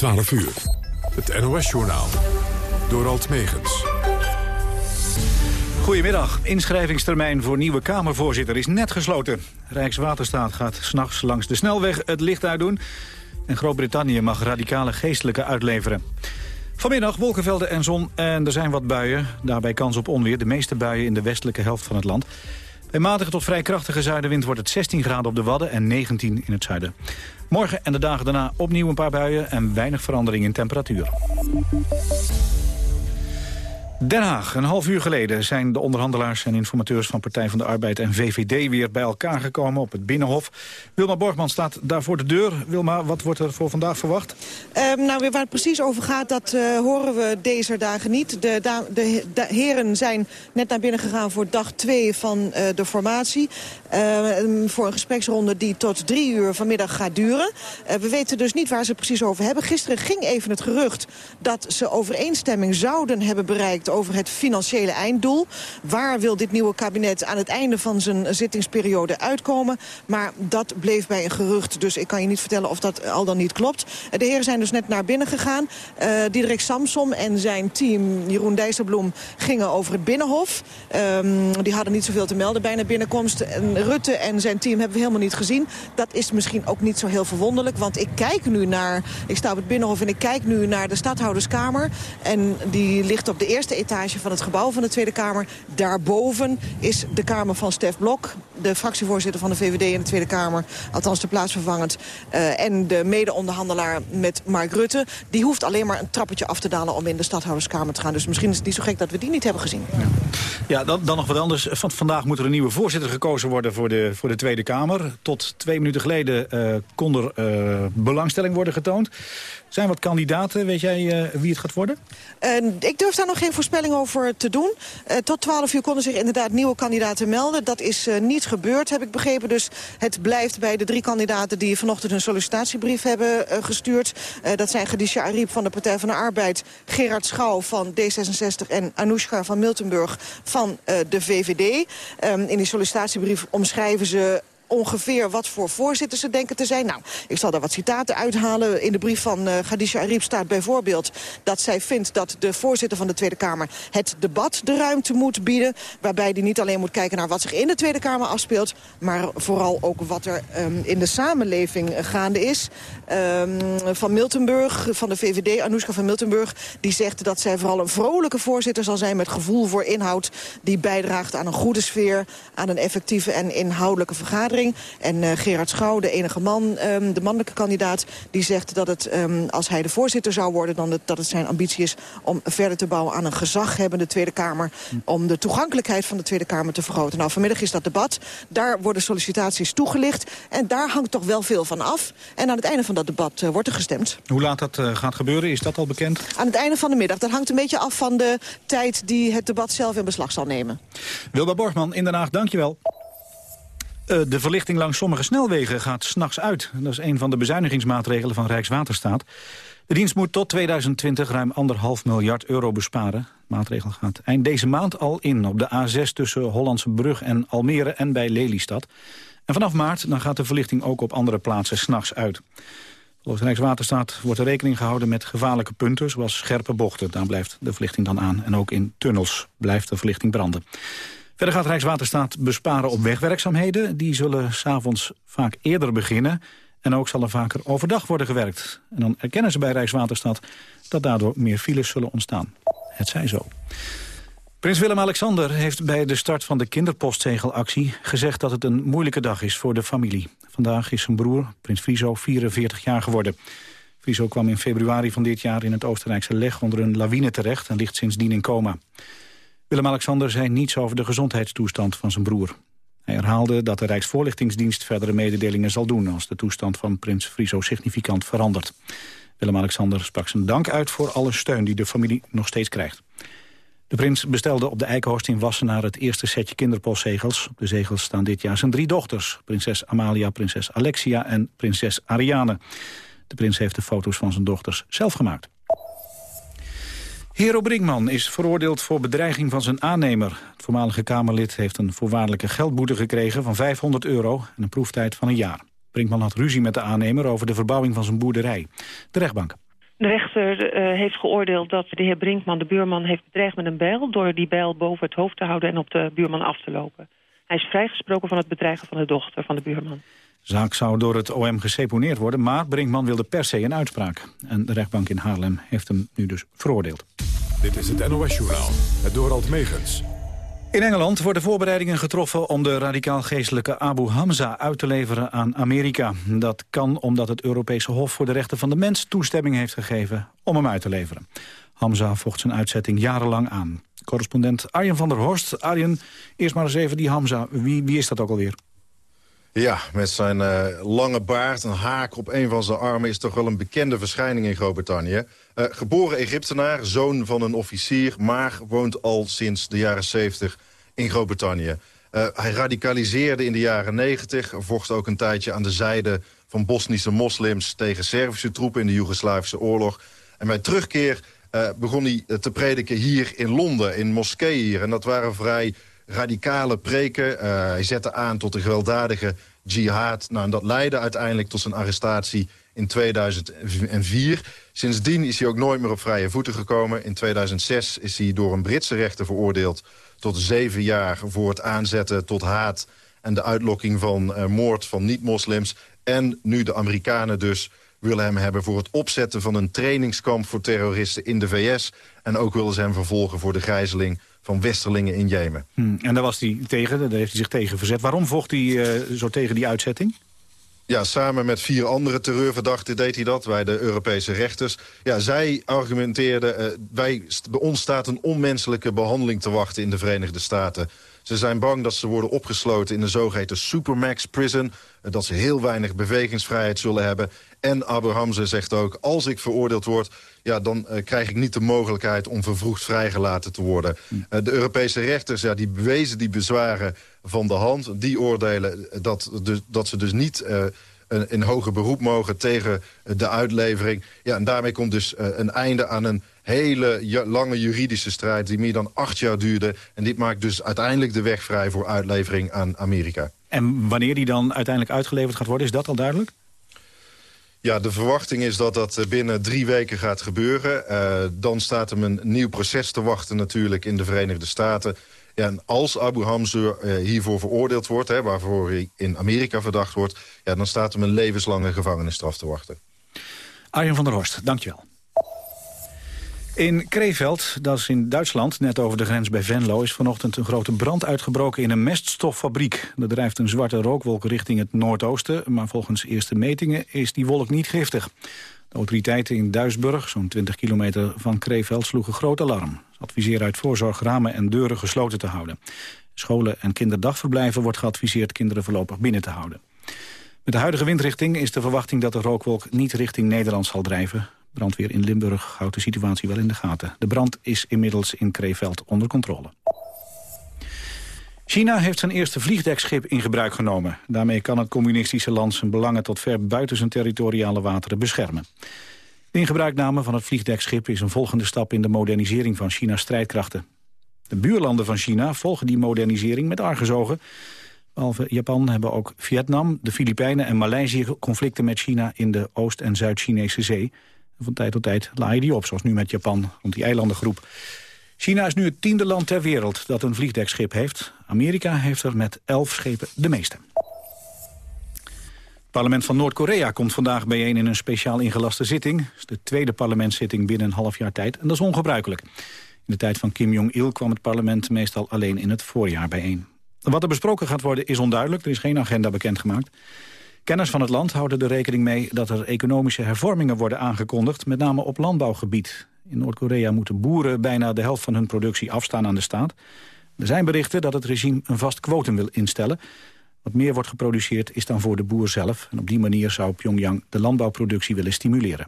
12 uur. Het NOS-journaal. Door Alt Megens. Goedemiddag. Inschrijvingstermijn voor nieuwe Kamervoorzitter is net gesloten. Rijkswaterstaat gaat s'nachts langs de snelweg het licht uitdoen. En Groot-Brittannië mag radicale geestelijke uitleveren. Vanmiddag wolkenvelden en zon en er zijn wat buien. Daarbij kans op onweer, de meeste buien in de westelijke helft van het land. Bij matige tot vrij krachtige zuidenwind wordt het 16 graden op de Wadden en 19 in het zuiden. Morgen en de dagen daarna opnieuw een paar buien en weinig verandering in temperatuur. Den Haag. Een half uur geleden zijn de onderhandelaars en informateurs van Partij van de Arbeid en VVD weer bij elkaar gekomen op het Binnenhof. Wilma Borgman staat daar voor de deur. Wilma, wat wordt er voor vandaag verwacht? Um, nou, waar het precies over gaat, dat uh, horen we deze dagen niet. De, de, de, heren zijn net naar binnen gegaan voor dag 2 van uh, de formatie. Uh, voor een gespreksronde die tot drie uur vanmiddag gaat duren. we weten dus niet waar ze precies over hebben. Gisteren ging even het gerucht dat ze overeenstemming zouden hebben bereikt over het financiële einddoel. Waar wil dit nieuwe kabinet aan het einde van zijn zittingsperiode uitkomen? Maar dat bleef bij een gerucht, dus ik kan je niet vertellen of dat al dan niet klopt. De heren zijn dus net naar binnen gegaan. Uh, Diederik Samsom en zijn team, Jeroen Dijsselbloem, gingen over het Binnenhof. Um, die hadden niet zoveel te melden bij de binnenkomst. En Rutte en zijn team hebben we helemaal niet gezien. Dat is misschien ook niet zo heel verwonderlijk, want ik kijk nu naar... Ik sta op het Binnenhof en ik kijk nu naar de stadhouderskamer. En die ligt op de eerste etage van het gebouw van de Tweede Kamer. Daarboven is de Kamer van Stef Blok, de fractievoorzitter van de VVD in de Tweede Kamer. Althans de plaatsvervangend. Uh, en de mede-onderhandelaar met Mark Rutte. Die hoeft alleen maar een trappetje af te dalen om in de stadhouderskamer te gaan. Dus misschien is het niet zo gek dat we die niet hebben gezien. Ja, ja dan, dan nog wat anders. Van, vandaag moet er een nieuwe voorzitter gekozen worden voor de, voor de Tweede Kamer. Tot twee minuten geleden uh, kon er uh, belangstelling worden getoond. Zijn wat kandidaten? Weet jij wie het gaat worden? Ik durf daar nog geen voorspelling over te doen. Uh, tot 12 uur konden zich inderdaad nieuwe kandidaten melden. Dat is niet gebeurd, heb ik begrepen. Dus het blijft bij de drie kandidaten die vanochtend een sollicitatiebrief hebben gestuurd. dat zijn Khadija Ariep van de Partij van de Arbeid... Gerard Schouw van D66 en Anoushka van Miltenburg van de VVD. Um, in die sollicitatiebrief omschrijven ze ongeveer wat voor voorzitter ze denken te zijn. Nou, ik zal daar wat citaten uithalen. In de brief van uh, Khadija Ariep staat bijvoorbeeld dat zij vindt dat de voorzitter van de Tweede Kamer het debat de ruimte moet bieden. Waarbij die niet alleen moet kijken naar wat zich in de Tweede Kamer afspeelt, maar vooral ook wat er um, in de samenleving gaande is. Um, van Miltenburg, van de VVD, Anoushka van Miltenburg, die zegt dat zij vooral een vrolijke voorzitter zal zijn met gevoel voor inhoud die bijdraagt aan een goede sfeer, aan een effectieve en inhoudelijke vergadering. En uh, Gerard Schouw, de enige man, um, de mannelijke kandidaat... die zegt dat het, um, als hij de voorzitter zou worden... dan het, dat het zijn ambitie is om verder te bouwen aan een gezaghebbende Tweede Kamer... om de toegankelijkheid van de Tweede Kamer te vergroten. Nou, vanmiddag is dat debat. Daar worden sollicitaties toegelicht. En daar hangt toch wel veel van af. En aan het einde van dat debat uh, wordt er gestemd. Hoe laat dat uh, gaat gebeuren? Is dat al bekend? Aan het einde van de middag. Dat hangt een beetje af van de tijd die het debat zelf in beslag zal nemen. Wilba Borgman in Den Haag, dankjewel. Uh, de verlichting langs sommige snelwegen gaat s'nachts uit. Dat is een van de bezuinigingsmaatregelen van Rijkswaterstaat. De dienst moet tot 2020 ruim anderhalf miljard euro besparen. De maatregel gaat eind deze maand al in op de A6 tussen Hollandse Brug en Almere en bij Lelystad. En vanaf maart dan gaat de verlichting ook op andere plaatsen s'nachts uit. Volgens Rijkswaterstaat wordt er rekening gehouden met gevaarlijke punten... zoals scherpe bochten. Daar blijft de verlichting dan aan. En ook in tunnels blijft de verlichting branden. Verder gaat Rijkswaterstaat besparen op wegwerkzaamheden. Die zullen s'avonds vaak eerder beginnen. En ook zal er vaker overdag worden gewerkt. En dan erkennen ze bij Rijkswaterstaat dat daardoor meer files zullen ontstaan. Het zij zo. Prins Willem-Alexander heeft bij de start van de kinderpostzegelactie gezegd dat het een moeilijke dag is voor de familie. Vandaag is zijn broer, prins Friso, 44 jaar geworden. Friso kwam in februari van dit jaar in het Oostenrijkse Leg onder een lawine terecht en ligt sindsdien in coma. Willem-Alexander zei niets over de gezondheidstoestand van zijn broer. Hij herhaalde dat de Rijksvoorlichtingsdienst verdere mededelingen zal doen... als de toestand van prins Friso significant verandert. Willem-Alexander sprak zijn dank uit voor alle steun die de familie nog steeds krijgt. De prins bestelde op de Eikenhorst in Wassenaar het eerste setje kinderpostzegels. Op de zegels staan dit jaar zijn drie dochters. Prinses Amalia, prinses Alexia en prinses Ariane. De prins heeft de foto's van zijn dochters zelf gemaakt. Hero Brinkman is veroordeeld voor bedreiging van zijn aannemer. Het voormalige Kamerlid heeft een voorwaardelijke geldboete gekregen van 500 euro en een proeftijd van een jaar. Brinkman had ruzie met de aannemer over de verbouwing van zijn boerderij. De rechtbank. De rechter uh, heeft geoordeeld dat de heer Brinkman de buurman heeft bedreigd met een bijl... door die bijl boven het hoofd te houden en op de buurman af te lopen. Hij is vrijgesproken van het bedreigen van de dochter van de buurman. De zaak zou door het OM geseponeerd worden, maar Brinkman wilde per se een uitspraak. En de rechtbank in Haarlem heeft hem nu dus veroordeeld. Dit is het NOS-journaal, het Dorald Megens. In Engeland worden voorbereidingen getroffen om de radicaal-geestelijke Abu Hamza uit te leveren aan Amerika. Dat kan omdat het Europese Hof voor de Rechten van de Mens toestemming heeft gegeven om hem uit te leveren. Hamza vocht zijn uitzetting jarenlang aan. Correspondent Arjen van der Horst. Arjen, eerst maar eens even die Hamza. Wie, wie is dat ook alweer? Ja, met zijn uh, lange baard, een haak op een van zijn armen... is toch wel een bekende verschijning in Groot-Brittannië. Uh, geboren Egyptenaar, zoon van een officier... maar woont al sinds de jaren 70 in Groot-Brittannië. Uh, hij radicaliseerde in de jaren 90, vocht ook een tijdje aan de zijde van Bosnische moslims... tegen Servische troepen in de Joegoslavische oorlog. En bij terugkeer begon hij te prediken hier in Londen, in moskeeën hier. En dat waren vrij radicale preken. Uh, hij zette aan tot de gewelddadige jihad. Nou, en dat leidde uiteindelijk tot zijn arrestatie in 2004. Sindsdien is hij ook nooit meer op vrije voeten gekomen. In 2006 is hij door een Britse rechter veroordeeld... tot zeven jaar voor het aanzetten tot haat... en de uitlokking van uh, moord van niet-moslims. En nu de Amerikanen dus willen hem hebben voor het opzetten van een trainingskamp voor terroristen in de VS. En ook willen ze hem vervolgen voor de gijzeling van westerlingen in Jemen. Hmm, en daar was hij tegen, daar heeft hij zich tegen verzet. Waarom vocht hij uh, zo tegen die uitzetting? Ja, samen met vier andere terreurverdachten deed hij dat, bij de Europese rechters. Ja, zij argumenteerden, uh, wij, bij ons staat een onmenselijke behandeling te wachten in de Verenigde Staten. Ze zijn bang dat ze worden opgesloten in de zogeheten Supermax Prison. Eh, dat ze heel weinig bewegingsvrijheid zullen hebben. En Abu Hamza zegt ook, als ik veroordeeld word... Ja, dan uh, krijg ik niet de mogelijkheid om vervroegd vrijgelaten te worden. Uh, de Europese rechters ja, die bewezen die bezwaren van de hand. Die oordelen dat, dus, dat ze dus niet... Uh, in hoger beroep mogen tegen de uitlevering. Ja, en daarmee komt dus een einde aan een hele lange juridische strijd... die meer dan acht jaar duurde. En dit maakt dus uiteindelijk de weg vrij voor uitlevering aan Amerika. En wanneer die dan uiteindelijk uitgeleverd gaat worden, is dat al duidelijk? Ja, de verwachting is dat dat binnen drie weken gaat gebeuren. Uh, dan staat hem een nieuw proces te wachten natuurlijk in de Verenigde Staten. Ja, en als Abu Hamza uh, hiervoor veroordeeld wordt, hè, waarvoor hij in Amerika verdacht wordt... Ja, dan staat hem een levenslange gevangenisstraf te wachten. Arjen van der Horst, dankjewel. In Krefeld, dat is in Duitsland, net over de grens bij Venlo... is vanochtend een grote brand uitgebroken in een meststoffabriek. Er drijft een zwarte rookwolk richting het noordoosten... maar volgens eerste metingen is die wolk niet giftig. De autoriteiten in Duisburg, zo'n 20 kilometer van Krefeld, sloegen groot alarm. Ze adviseren uit voorzorg ramen en deuren gesloten te houden. Scholen en kinderdagverblijven wordt geadviseerd kinderen voorlopig binnen te houden. Met de huidige windrichting is de verwachting dat de rookwolk niet richting Nederland zal drijven. Brandweer in Limburg houdt de situatie wel in de gaten. De brand is inmiddels in Kreeveld onder controle. China heeft zijn eerste vliegdekschip in gebruik genomen. Daarmee kan het communistische land zijn belangen tot ver buiten zijn territoriale wateren beschermen. De ingebruikname van het vliegdekschip is een volgende stap in de modernisering van China's strijdkrachten. De buurlanden van China volgen die modernisering met argusogen. Behalve Japan hebben ook Vietnam, de Filipijnen en Maleisië conflicten met China in de Oost- en Zuid-Chinese zee. Van tijd tot tijd laaien die op, zoals nu met Japan rond die eilandengroep. China is nu het tiende land ter wereld dat een vliegdekschip heeft. Amerika heeft er met elf schepen de meeste. Het parlement van Noord-Korea komt vandaag bijeen in een speciaal ingelaste zitting. Het is de tweede parlementszitting binnen een half jaar tijd en dat is ongebruikelijk. In de tijd van Kim Jong-il kwam het parlement meestal alleen in het voorjaar bijeen. Wat er besproken gaat worden is onduidelijk, er is geen agenda bekendgemaakt. Kenners van het land houden er rekening mee dat er economische hervormingen worden aangekondigd, met name op landbouwgebied. In Noord-Korea moeten boeren bijna de helft van hun productie afstaan aan de staat. Er zijn berichten dat het regime een vast kwotum wil instellen. Wat meer wordt geproduceerd is dan voor de boer zelf. En op die manier zou Pyongyang de landbouwproductie willen stimuleren.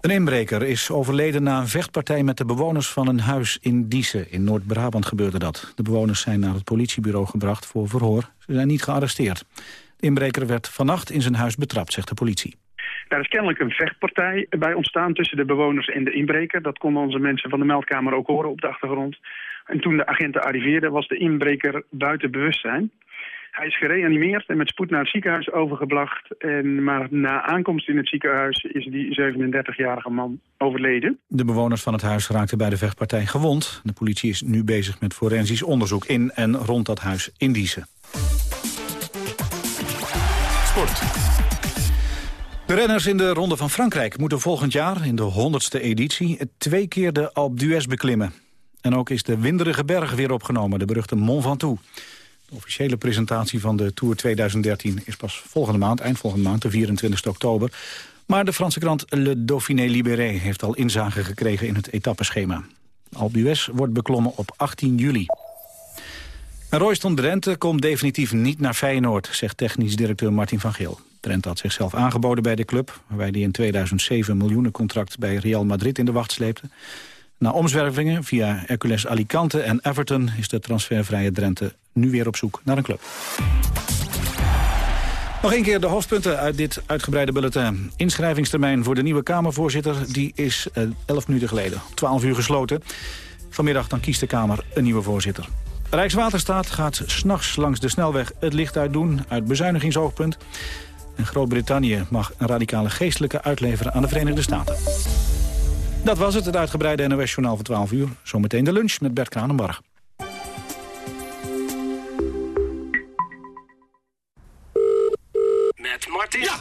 Een inbreker is overleden na een vechtpartij met de bewoners van een huis in Diesen. In Noord-Brabant gebeurde dat. De bewoners zijn naar het politiebureau gebracht voor verhoor. Ze zijn niet gearresteerd. Inbreker werd vannacht in zijn huis betrapt, zegt de politie. Daar is kennelijk een vechtpartij bij ontstaan tussen de bewoners en de inbreker. Dat konden onze mensen van de meldkamer ook horen op de achtergrond. En toen de agenten arriveerden was de inbreker buiten bewustzijn. Hij is gereanimeerd en met spoed naar het ziekenhuis overgebracht. En, maar na aankomst in het ziekenhuis is die 37-jarige man overleden. De bewoners van het huis raakten bij de vechtpartij gewond. De politie is nu bezig met forensisch onderzoek in en rond dat huis in Diezen. De renners in de Ronde van Frankrijk moeten volgend jaar, in de 100ste editie, twee keer de Alpe d'Huez beklimmen. En ook is de winderige berg weer opgenomen, de beruchte Mont Ventoux. De officiële presentatie van de Tour 2013 is pas volgende maand, eind volgende maand, de 24 oktober. Maar de Franse krant Le Dauphiné Libéré heeft al inzage gekregen in het etappeschema. Alpe d'Huez wordt beklommen op 18 juli. En Royston Drenthe komt definitief niet naar Feyenoord, zegt technisch directeur Martin van Geel. Drenthe had zichzelf aangeboden bij de club, waarbij hij in 2007 een miljoenencontract bij Real Madrid in de wacht sleepte. Na omzwervingen via Hercules Alicante en Everton is de transfervrije Drenthe nu weer op zoek naar een club. Nog een keer de hoofdpunten uit dit uitgebreide bulletin. Inschrijvingstermijn voor de nieuwe Kamervoorzitter die is eh, 11 minuten geleden. 12 uur gesloten. Vanmiddag dan kiest de Kamer een nieuwe voorzitter. Rijkswaterstaat gaat s'nachts langs de snelweg het licht uitdoen... uit bezuinigingsoogpunt. En Groot-Brittannië mag een radicale geestelijke uitleveren aan de Verenigde Staten. Dat was het, het uitgebreide NOS-journaal van 12 uur. Zometeen de lunch met Bert Kranenbarg.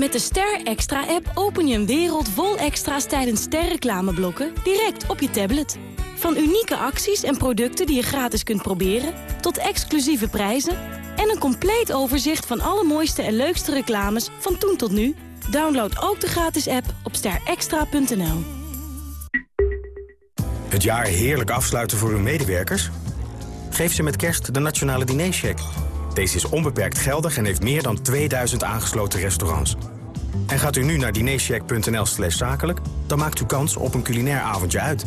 Met de Ster Extra-app open je een wereld vol extra's tijdens sterreclameblokken direct op je tablet. Van unieke acties en producten die je gratis kunt proberen, tot exclusieve prijzen en een compleet overzicht van alle mooiste en leukste reclames van toen tot nu. Download ook de gratis app op sterextra.nl. Het jaar heerlijk afsluiten voor uw medewerkers? Geef ze met kerst de Nationale Dinercheck. Deze is onbeperkt geldig en heeft meer dan 2000 aangesloten restaurants. En gaat u nu naar dinercheck.nl slash zakelijk... dan maakt u kans op een culinair avondje uit.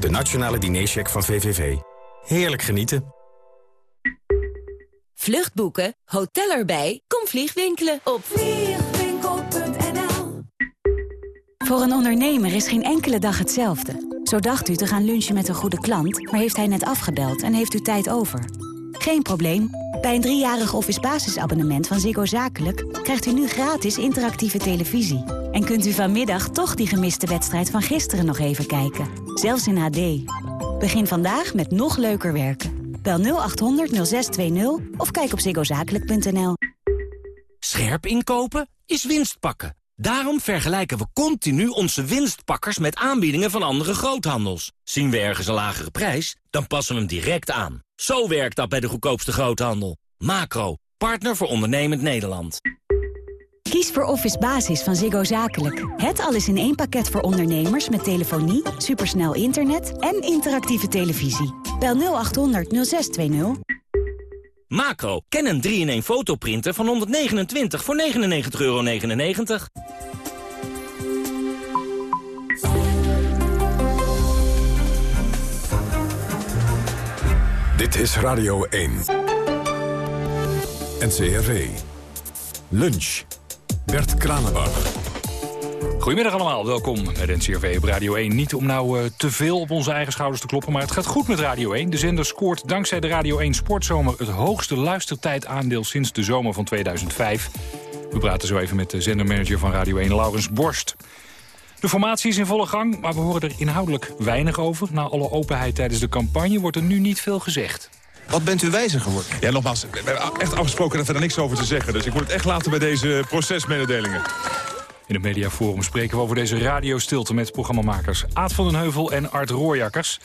De Nationale Dinercheck van VVV. Heerlijk genieten. Vluchtboeken, hotel erbij, kom vliegwinkelen op vliegwinkel.nl Voor een ondernemer is geen enkele dag hetzelfde. Zo dacht u te gaan lunchen met een goede klant, maar heeft hij net afgebeld en heeft u tijd over. Geen probleem. Bij een driejarig office basisabonnement van Ziggo Zakelijk... krijgt u nu gratis interactieve televisie. En kunt u vanmiddag toch die gemiste wedstrijd van gisteren nog even kijken. Zelfs in HD. Begin vandaag met nog leuker werken. Bel 0800 0620 of kijk op ziggozakelijk.nl. Scherp inkopen is winst pakken. Daarom vergelijken we continu onze winstpakkers met aanbiedingen van andere groothandels. Zien we ergens een lagere prijs, dan passen we hem direct aan. Zo werkt dat bij de goedkoopste groothandel. Macro, partner voor ondernemend Nederland. Kies voor Office Basis van Ziggo Zakelijk. Het alles in één pakket voor ondernemers met telefonie, supersnel internet en interactieve televisie. Bel 0800 0620. Macro, ken een 3-in-1 fotoprinter van 129 voor 99,99 euro. Dit is Radio 1. NCRV. Lunch. Bert Kranenbach. Goedemiddag allemaal, welkom bij NCRV op Radio 1. Niet om nou uh, te veel op onze eigen schouders te kloppen, maar het gaat goed met Radio 1. De zender scoort dankzij de Radio 1 Sportzomer het hoogste luistertijdaandeel sinds de zomer van 2005. We praten zo even met de zendermanager van Radio 1, Laurens Borst. De formatie is in volle gang, maar we horen er inhoudelijk weinig over. Na alle openheid tijdens de campagne wordt er nu niet veel gezegd. Wat bent u wijzer geworden? Ja, nogmaals, we hebben echt afgesproken dat we er niks over te zeggen. Dus ik moet het echt laten bij deze procesmededelingen. In het mediaforum spreken we over deze radiostilte met programmamakers Aad van den Heuvel en Art Rooijakkers.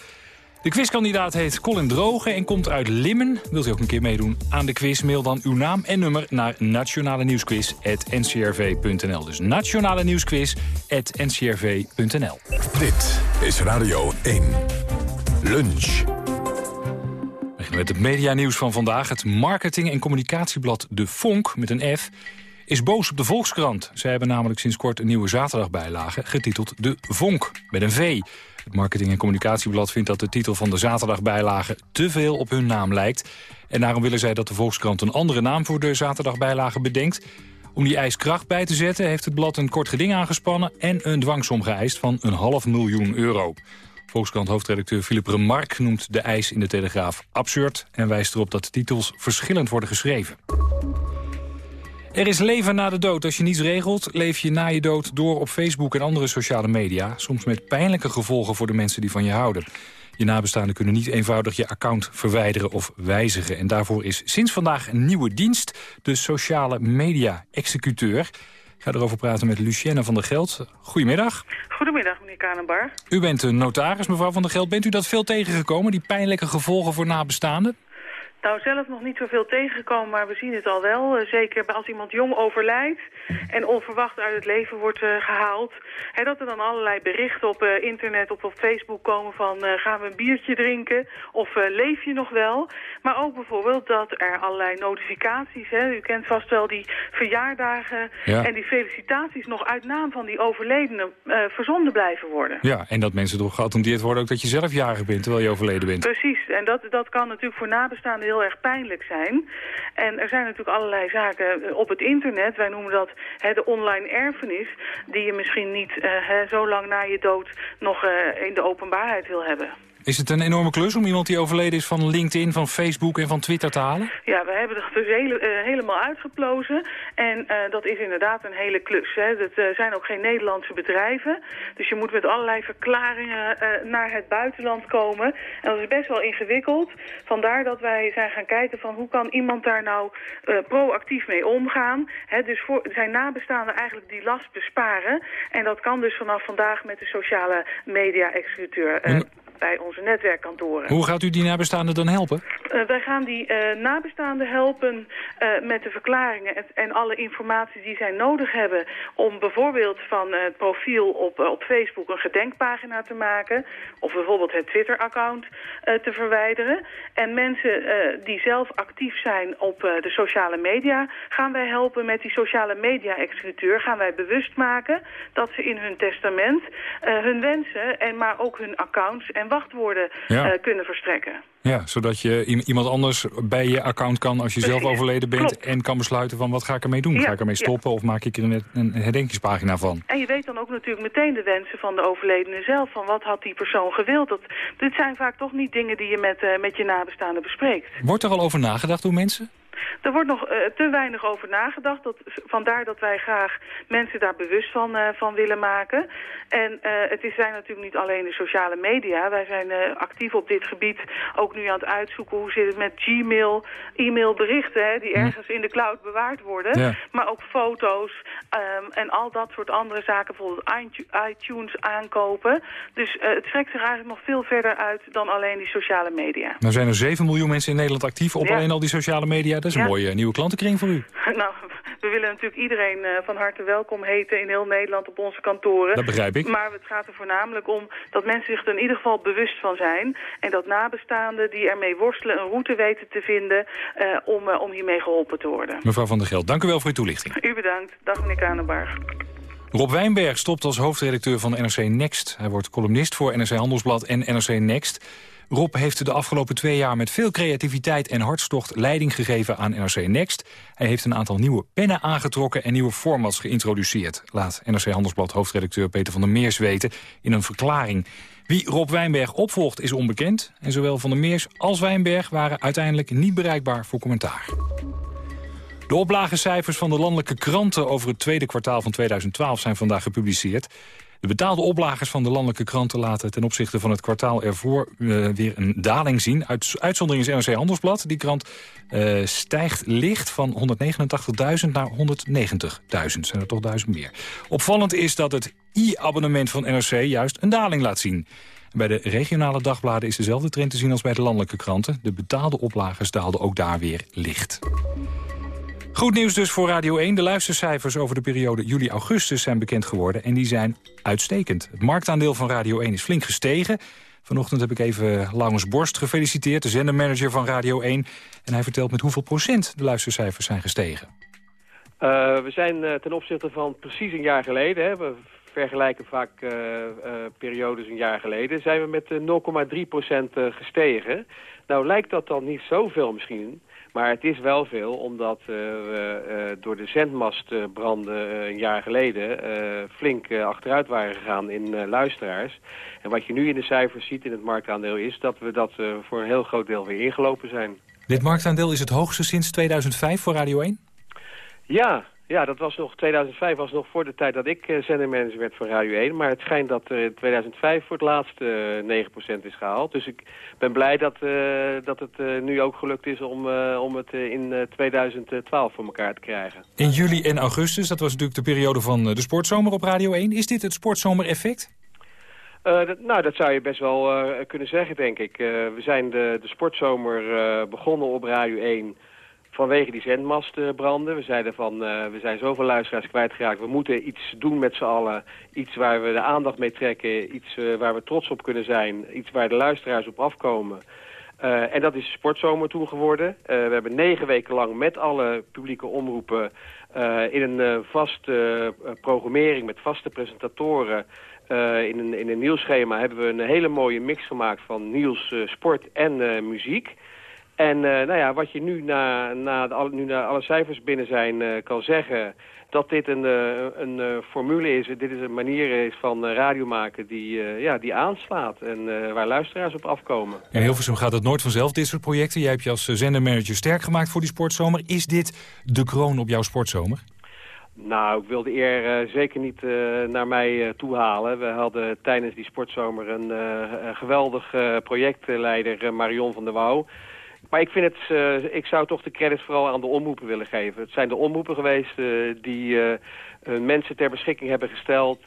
De quizkandidaat heet Colin Drogen en komt uit Limmen. Wilt u ook een keer meedoen aan de quiz? Mail dan uw naam en nummer naar nationale nieuwsquiz@ncrv.nl. Dus nationale nieuwsquiz@ncrv.nl. Dit is Radio 1. Lunch. Met het medianieuws van vandaag. Het marketing- en communicatieblad De Vonk met een F is boos op de Volkskrant. Zij hebben namelijk sinds kort een nieuwe zaterdagbijlage... getiteld De Vonk, met een V. Het Marketing- en Communicatieblad vindt dat de titel van de zaterdagbijlage... te veel op hun naam lijkt. En daarom willen zij dat de Volkskrant een andere naam... voor de zaterdagbijlage bedenkt. Om die eis kracht bij te zetten heeft het blad een kort geding aangespannen... en een dwangsom geëist van een half miljoen euro. Volkskrant-hoofdredacteur Philippe Remarque noemt de eis in de Telegraaf absurd... en wijst erop dat titels verschillend worden geschreven. Er is leven na de dood. Als je niets regelt, leef je na je dood door op Facebook en andere sociale media. Soms met pijnlijke gevolgen voor de mensen die van je houden. Je nabestaanden kunnen niet eenvoudig je account verwijderen of wijzigen. En daarvoor is sinds vandaag een nieuwe dienst, de sociale media-executeur. Ik ga erover praten met Lucienne van der Geld. Goedemiddag. Goedemiddag, meneer Kanenbar. U bent een notaris, mevrouw van der Geld. Bent u dat veel tegengekomen, die pijnlijke gevolgen voor nabestaanden? Nou, zelf nog niet zoveel tegengekomen, maar we zien het al wel. Uh, zeker als iemand jong overlijdt en onverwacht uit het leven wordt uh, gehaald. Hè, dat er dan allerlei berichten op uh, internet, op, op Facebook komen van... gaan we een biertje drinken of leef je nog wel? Maar ook bijvoorbeeld dat er allerlei notificaties... Hè, u kent vast wel die verjaardagen ja. en die felicitaties... nog uit naam van die overledene verzonden blijven worden. Ja, en dat mensen erop geattendeerd worden ook dat je zelf jarig bent... terwijl je overleden bent. Precies, en dat, dat kan natuurlijk voor nabestaanden heel erg pijnlijk zijn. En er zijn natuurlijk allerlei zaken op het internet. Wij noemen dat hè, de online erfenis. Die je misschien niet uh, hè, zo lang na je dood nog uh, in de openbaarheid wil hebben. Is het een enorme klus om iemand die overleden is van LinkedIn, van Facebook en van Twitter te halen? Ja, we hebben dat dus hele, uh, helemaal uitgeplozen. En uh, dat is inderdaad een hele klus. Hè. Dat uh, zijn ook geen Nederlandse bedrijven. Dus je moet met allerlei verklaringen naar het buitenland komen. En dat is best wel ingewikkeld. Vandaar dat wij zijn gaan kijken van hoe kan iemand daar nou proactief mee omgaan. Hè, dus voor zijn nabestaanden eigenlijk die last besparen. En dat kan dus vanaf vandaag met de sociale media-executeur bij onze netwerkkantoren. Hoe gaat u die nabestaanden dan helpen? Uh, wij gaan die uh, nabestaanden helpen uh, met de verklaringen en, en, alle informatie die zij nodig hebben... om bijvoorbeeld van het profiel op, op Facebook een gedenkpagina te maken... of bijvoorbeeld het Twitter-account te verwijderen. En mensen die zelf actief zijn op de sociale media... gaan wij helpen met die sociale media-executeur. Gaan wij bewust maken dat ze in hun testament hun wensen... en maar ook hun accounts en wachtwoorden ja. uh, kunnen verstrekken. Ja, zodat je iemand anders bij je account kan als je Precies. zelf overleden bent... Klopt. en kan besluiten van wat ga ik ermee doen? Ja, ga ik ermee stoppen ja. of maak ik er een, een herdenkingspagina van? En je weet dan ook natuurlijk meteen de wensen van de overledene zelf... van wat had die persoon gewild. Dat, dit zijn vaak toch niet dingen die je met, uh, met je nabestaanden bespreekt. Wordt er al over nagedacht door mensen? Er wordt nog uh, te weinig over nagedacht. Dat, vandaar dat wij graag mensen daar bewust van, uh, van willen maken. En uh, het is, zijn natuurlijk niet alleen de sociale media. Wij zijn actief op dit gebied ook nu aan het uitzoeken... hoe zit het met Gmail, e-mailberichten... Hè, die ergens in de cloud bewaard worden. Ja. Maar ook foto's um, en al dat soort andere zaken. Bijvoorbeeld iTunes aankopen. Dus het strekt zich eigenlijk nog veel verder uit dan alleen die sociale media. Nou zijn er 7 miljoen mensen in Nederland actief op Ja. alleen al die sociale media. Dat is een Ja. mooie nieuwe klantenkring voor u. Nou, we willen natuurlijk iedereen uh, van harte welkom heten in heel Nederland op onze kantoren. Dat begrijp ik. Maar het gaat er voornamelijk om dat mensen zich er in ieder geval bewust van zijn. En dat nabestaanden die ermee worstelen een route weten te vinden uh, om, uh, om hiermee geholpen te worden. Mevrouw van der Geld, dank u wel voor uw toelichting. U bedankt. Dag meneer Kranenbarg. Rob Wijnberg stopt als hoofdredacteur van NRC Next. Hij wordt columnist voor NRC Handelsblad en NRC Next. Rob heeft de afgelopen twee jaar met veel creativiteit en hartstocht leiding gegeven aan NRC Next. Hij heeft een aantal nieuwe pennen aangetrokken en nieuwe formats geïntroduceerd. Laat NRC Handelsblad hoofdredacteur Peter van der Meers weten in een verklaring. Wie Rob Wijnberg opvolgt is onbekend. En zowel Van der Meers als Wijnberg waren uiteindelijk niet bereikbaar voor commentaar. De oplagecijfers van de landelijke kranten over het tweede kwartaal van 2012 zijn vandaag gepubliceerd. De betaalde oplagers van de landelijke kranten laten ten opzichte van het kwartaal ervoor uh, weer een daling zien. Uit, uitzondering is NRC Handelsblad. Die krant uh, stijgt licht van 189.000 naar 190.000. Zijn er toch duizend meer. Opvallend is dat het e-abonnement van NRC juist een daling laat zien. Bij de regionale dagbladen is dezelfde trend te zien als bij de landelijke kranten. De betaalde oplagers daalden ook daar weer licht. Goed nieuws dus voor Radio 1. De luistercijfers over de periode juli-augustus zijn bekend geworden... en die zijn uitstekend. Het marktaandeel van Radio 1 is flink gestegen. Vanochtend heb ik even Laurens Borst gefeliciteerd... de zendermanager van Radio 1. En hij vertelt met hoeveel procent de luistercijfers zijn gestegen. we zijn ten opzichte van precies een jaar geleden... Hè, we vergelijken vaak periodes een jaar geleden... zijn we met 0,3% gestegen. Nou lijkt dat dan niet zoveel misschien... Maar het is wel veel, omdat uh, we uh, door de zendmastbranden uh, een jaar geleden flink achteruit waren gegaan in luisteraars. En wat je nu in de cijfers ziet in het marktaandeel is dat we dat voor een heel groot deel weer ingelopen zijn. Dit marktaandeel is het hoogste sinds 2005 voor Radio 1? Ja, ja, dat was nog 2005 was nog voor de tijd dat ik uh, zendermanager werd voor Radio 1. Maar het schijnt dat er in 2005 voor het laatst uh, 9% is gehaald. Dus ik ben blij dat, uh, dat het uh, nu ook gelukt is om, om het in 2012 voor elkaar te krijgen. In juli en augustus, dat was natuurlijk de periode van de sportzomer op Radio 1. Is dit het sportzomer-effect? dat, nou, dat zou je best wel kunnen zeggen, denk ik. we zijn de, de sportzomer begonnen op Radio 1 vanwege die zendmastbranden. We zeiden van, uh, we zijn zoveel luisteraars kwijtgeraakt. We moeten iets doen met z'n allen. Iets waar we de aandacht mee trekken. Iets uh, waar we trots op kunnen zijn. Iets waar de luisteraars op afkomen. En dat is sportzomer toen geworden. we hebben negen weken lang met alle publieke omroepen... in een vaste programmering met vaste presentatoren... in, een, in een nieuwsschema hebben we een hele mooie mix gemaakt van nieuws, sport en muziek... En uh, nou ja, wat je nu na, na, de, nu na alle cijfers binnen zijn uh, kan zeggen... dat dit een, uh, een formule is, dit is een manier is van radio maken die, ja, die aanslaat... en waar luisteraars op afkomen. En Hilversum gaat het nooit vanzelf, dit soort projecten. Jij hebt je als zendermanager sterk gemaakt voor die sportzomer. Is dit de kroon op jouw sportzomer? Nou, ik wil de eer uh, zeker niet uh, naar mij uh, toehalen. We hadden tijdens die sportzomer een geweldig projectleider, Marion van der Wouw. Maar ik, vind het, uh, ik zou toch de credits vooral aan de omroepen willen geven. Het zijn de omroepen geweest uh, die uh, mensen ter beschikking hebben gesteld...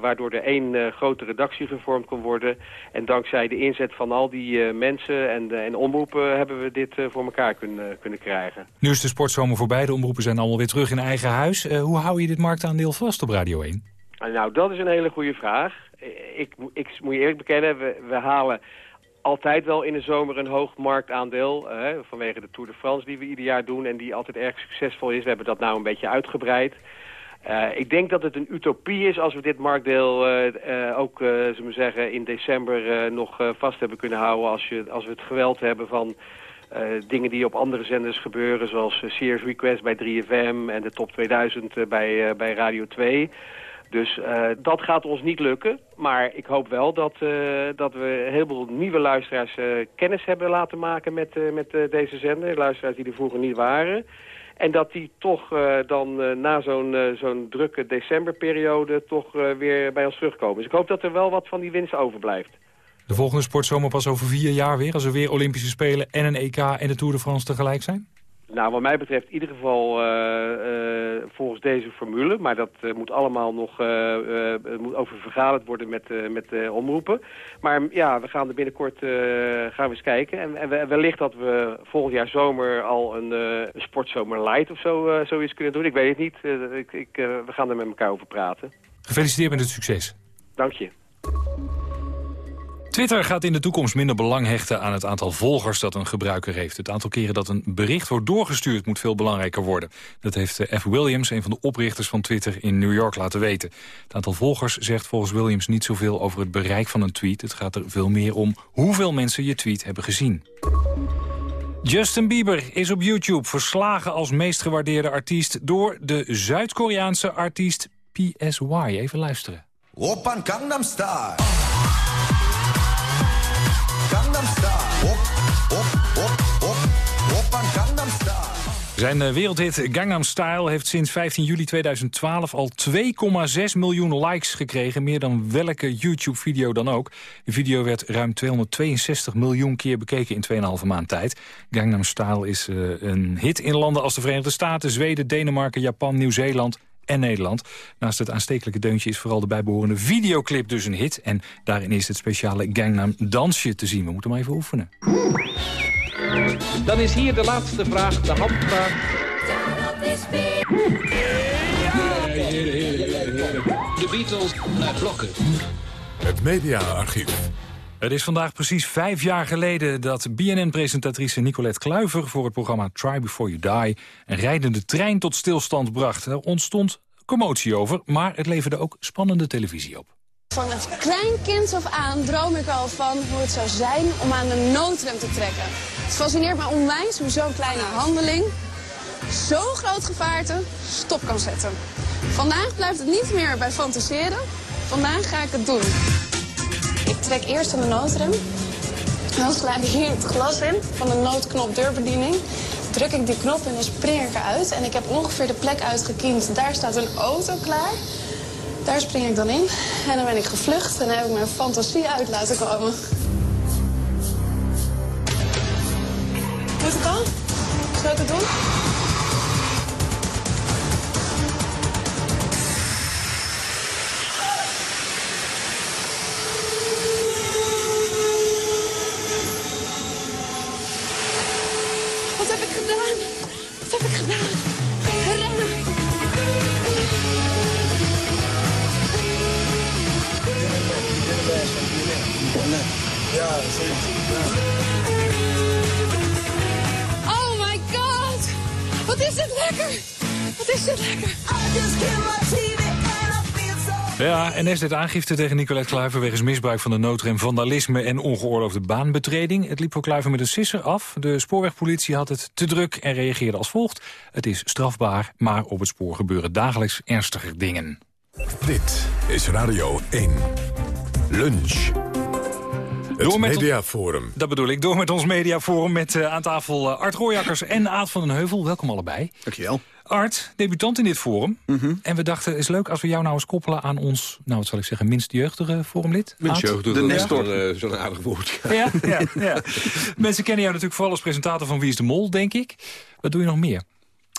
waardoor er één grote redactie gevormd kon worden. En dankzij de inzet van al die mensen en, en omroepen... hebben we dit voor elkaar kunnen, kunnen krijgen. Nu is de sportzomer voorbij. De omroepen zijn allemaal weer terug in eigen huis. hoe hou je dit marktaandeel vast op Radio 1? Nou, dat is een hele goede vraag. Ik, ik moet je eerlijk bekennen, we, we halen altijd wel in de zomer een hoog marktaandeel. Vanwege de Tour de France die we ieder jaar doen en die altijd erg succesvol is. We hebben dat nou een beetje uitgebreid. Uh, ik denk dat het een utopie is als we dit marktdeel uh, ook, zullen we zeggen, in december nog vast hebben kunnen houden. Als, je, als we het geweld hebben van dingen die op andere zenders gebeuren, zoals Sears Request bij 3FM en de Top 2000 bij, bij Radio 2. Dus uh, dat gaat ons niet lukken. Maar ik hoop wel dat, uh, dat we een heleboel nieuwe luisteraars uh, kennis hebben laten maken met, met deze zender. Luisteraars die er vroeger niet waren. En dat die toch dan na zo'n zo'n drukke decemberperiode toch weer bij ons terugkomen. Dus ik hoop dat er wel wat van die winst overblijft. De volgende sportzomer pas over vier jaar weer... als er weer Olympische Spelen en een EK en de Tour de France tegelijk zijn? Nou, wat mij betreft in ieder geval uh, uh, volgens deze formule. Maar dat uh, moet allemaal nog moet over vergaderd worden met, met de omroepen. Maar ja, we gaan er binnenkort gaan we eens kijken. En, en, wellicht dat we volgend jaar zomer al een, een sportzomer light of zo zoiets kunnen doen. Ik weet het niet. ik, ik, we gaan er met elkaar over praten. Gefeliciteerd met het succes. Dank je. Twitter gaat in de toekomst minder belang hechten aan het aantal volgers dat een gebruiker heeft. Het aantal keren dat een bericht wordt doorgestuurd moet veel belangrijker worden. Dat heeft eh, F. Williams, een van de oprichters van Twitter in New York, laten weten. Het aantal volgers zegt volgens Williams niet zoveel over het bereik van een tweet. Het gaat er veel meer om hoeveel mensen je tweet hebben gezien. Justin Bieber is op YouTube verslagen als meest gewaardeerde artiest... door de Zuid-Koreaanse artiest PSY. Even luisteren. Open Gangnam Style. Zijn eh, wereldhit Gangnam Style heeft sinds 15 juli 2012 al 2,6 miljoen likes gekregen. Meer dan welke YouTube-video dan ook. De video werd ruim 262 miljoen keer bekeken in 2,5 maand tijd. Gangnam Style is uh, een hit in landen als de Verenigde Staten, Zweden, Denemarken, Japan, Nieuw-Zeeland en Nederland. Naast het aanstekelijke deuntje is vooral de bijbehorende videoclip dus een hit. En daarin is het speciale Gangnam dansje te zien. We moeten maar even oefenen. Dan is hier de laatste vraag, de handvraag. De Beatles naar blokken. Het mediaarchief. Het is vandaag precies vijf jaar geleden dat BNN-presentatrice Nicolette Kluiver... voor het programma Try Before You Die een rijdende trein tot stilstand bracht. Er ontstond commotie over, maar het leverde ook spannende televisie op. Van het klein kind af aan droom ik al van hoe het zou zijn om aan de noodrem te trekken. Het fascineert me onwijs hoe zo'n kleine handeling zo'n groot gevaarte stop kan zetten. Vandaag blijft het niet meer bij fantaseren. Vandaag ga ik het doen. Trek eerst aan de noodrem. Dan sla ik hier het glas in van de noodknop deurbediening. Druk ik die knop en dan spring ik eruit. En ik heb ongeveer de plek uitgekiend. Daar staat een auto klaar. Daar spring ik dan in. En dan ben ik gevlucht en dan heb ik mijn fantasie uit laten komen. Moet ik al? Zal ik het doen? Ja, Oh my god! Wat is dit lekker! Wat is dit lekker! Ja, NS deed aangifte tegen Nicolette Kluiver... wegens misbruik van de noodrem, vandalisme en ongeoorloofde baanbetreding. Het liep voor Kluiver met een sisser af. De spoorwegpolitie had het te druk en reageerde als volgt. Het is strafbaar, maar op het spoor gebeuren dagelijks ernstiger dingen. Dit is Radio 1. Lunch. Het Door met- Mediaforum. Dat bedoel ik, door met ons mediaforum met eh, aan tafel eh, Art Rooijakkers en Aad van den Heuvel. Welkom allebei. Dankjewel. Art, debutant in dit forum. En we dachten, het is leuk als we jou nou eens koppelen aan ons... nou, wat zal ik zeggen, minst jeugdige forumlid? Minst jeugdige, De Nestor. zo'n, eh, zo'n aardig woord. Ja, ja, ja. Mensen kennen jou natuurlijk vooral als presentator van Wie is de Mol, denk ik. Wat doe je nog meer?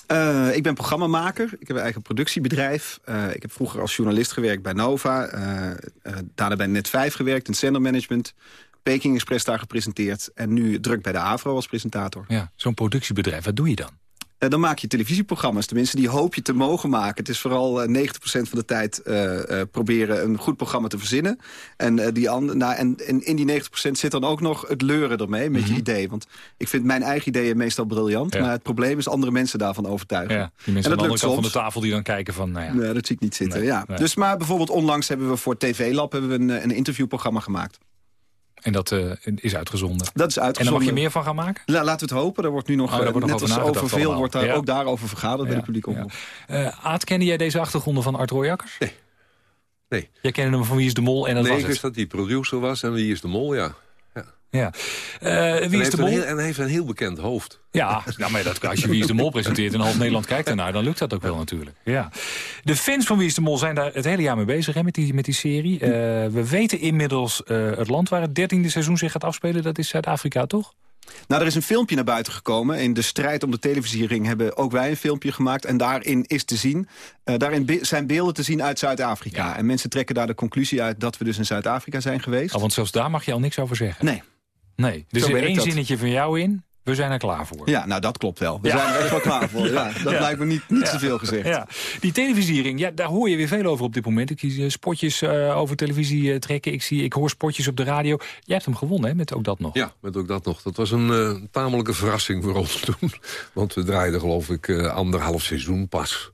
Eh, ik ben programmamaker. Ik heb een eigen productiebedrijf. Eh, ik heb vroeger als journalist gewerkt bij Nova. eh, eh, daarna bij Net5 gewerkt in zendermanagement. Peking Express daar gepresenteerd. En nu druk bij de AVRO als presentator. Ja, zo'n productiebedrijf, wat doe je dan? Eh, dan maak je televisieprogramma's. Tenminste, die hoop je te mogen maken. Het is vooral eh, 90% van de tijd eh, eh, proberen een goed programma te verzinnen. En, eh, die nou, en, en in die 90% zit dan ook nog het leuren ermee met je idee. Want ik vind mijn eigen ideeën meestal briljant. Ja. Maar het probleem is andere mensen daarvan overtuigen. Ja, die mensen en aan de andere van de tafel die dan kijken van... Nou ja, Nee, dat zie ik niet zitten. Nee, ja. nee. Dus, maar bijvoorbeeld onlangs hebben we voor TV Lab hebben we een, eh, een interviewprogramma gemaakt. En dat eh, is uitgezonden. Dat is uitgezonden. En dan mag je meer van gaan maken? La- laten we het hopen. Er wordt nu nog, Oh, daar eh, wordt nog net over als over veel, allemaal. wordt daar Ja. ook daarover vergaderd bij de publieke omroep. Eh Aad, kende jij deze achtergronden van Art Rooijakkers? Nee. Nee. Jij kende hem van Wie is de Mol en dat nee, was ik wist dat hij producer was en wie is de mol, ja. Ja. Eh, en wie is de heeft een Mol? heel- en hij heeft een heel bekend hoofd. Ja, nou, maar dat, als je Wie is de Mol presenteert en half Nederland kijkt ernaar... dan lukt dat ook wel natuurlijk. Ja. De fans van Wie is de Mol zijn daar het hele jaar mee bezig hè, met, die, met die serie. Eh, we weten inmiddels eh, het land waar het dertiende seizoen zich gaat afspelen. Dat is Zuid-Afrika, toch? Nou, er is een filmpje naar buiten gekomen. In de strijd om de televisiering hebben ook wij een filmpje gemaakt. En daarin is te zien, eh, daarin be- zijn beelden te zien uit Zuid-Afrika. En mensen trekken daar de conclusie uit dat we dus in Zuid-Afrika zijn geweest. Oh, want zelfs daar mag je al niks over zeggen. Nee. Nee, er Zo zit één zinnetje van jou in. We zijn er klaar voor. Ja, nou dat klopt wel. We Ja. zijn er echt wel klaar voor. Ja, dat Ja. lijkt me niet, niet Ja. te veel gezegd. Ja. Die televisiering, ja, daar hoor je weer veel over op dit moment. Ik zie eh, spotjes eh, over televisie eh, trekken. Ik, zie, ik hoor spotjes op de radio. Jij hebt hem gewonnen, hè, met ook dat nog. Ja, met ook dat nog. Dat was een eh, tamelijke verrassing voor ons toen. Want we draaiden geloof ik eh, anderhalf seizoen pas.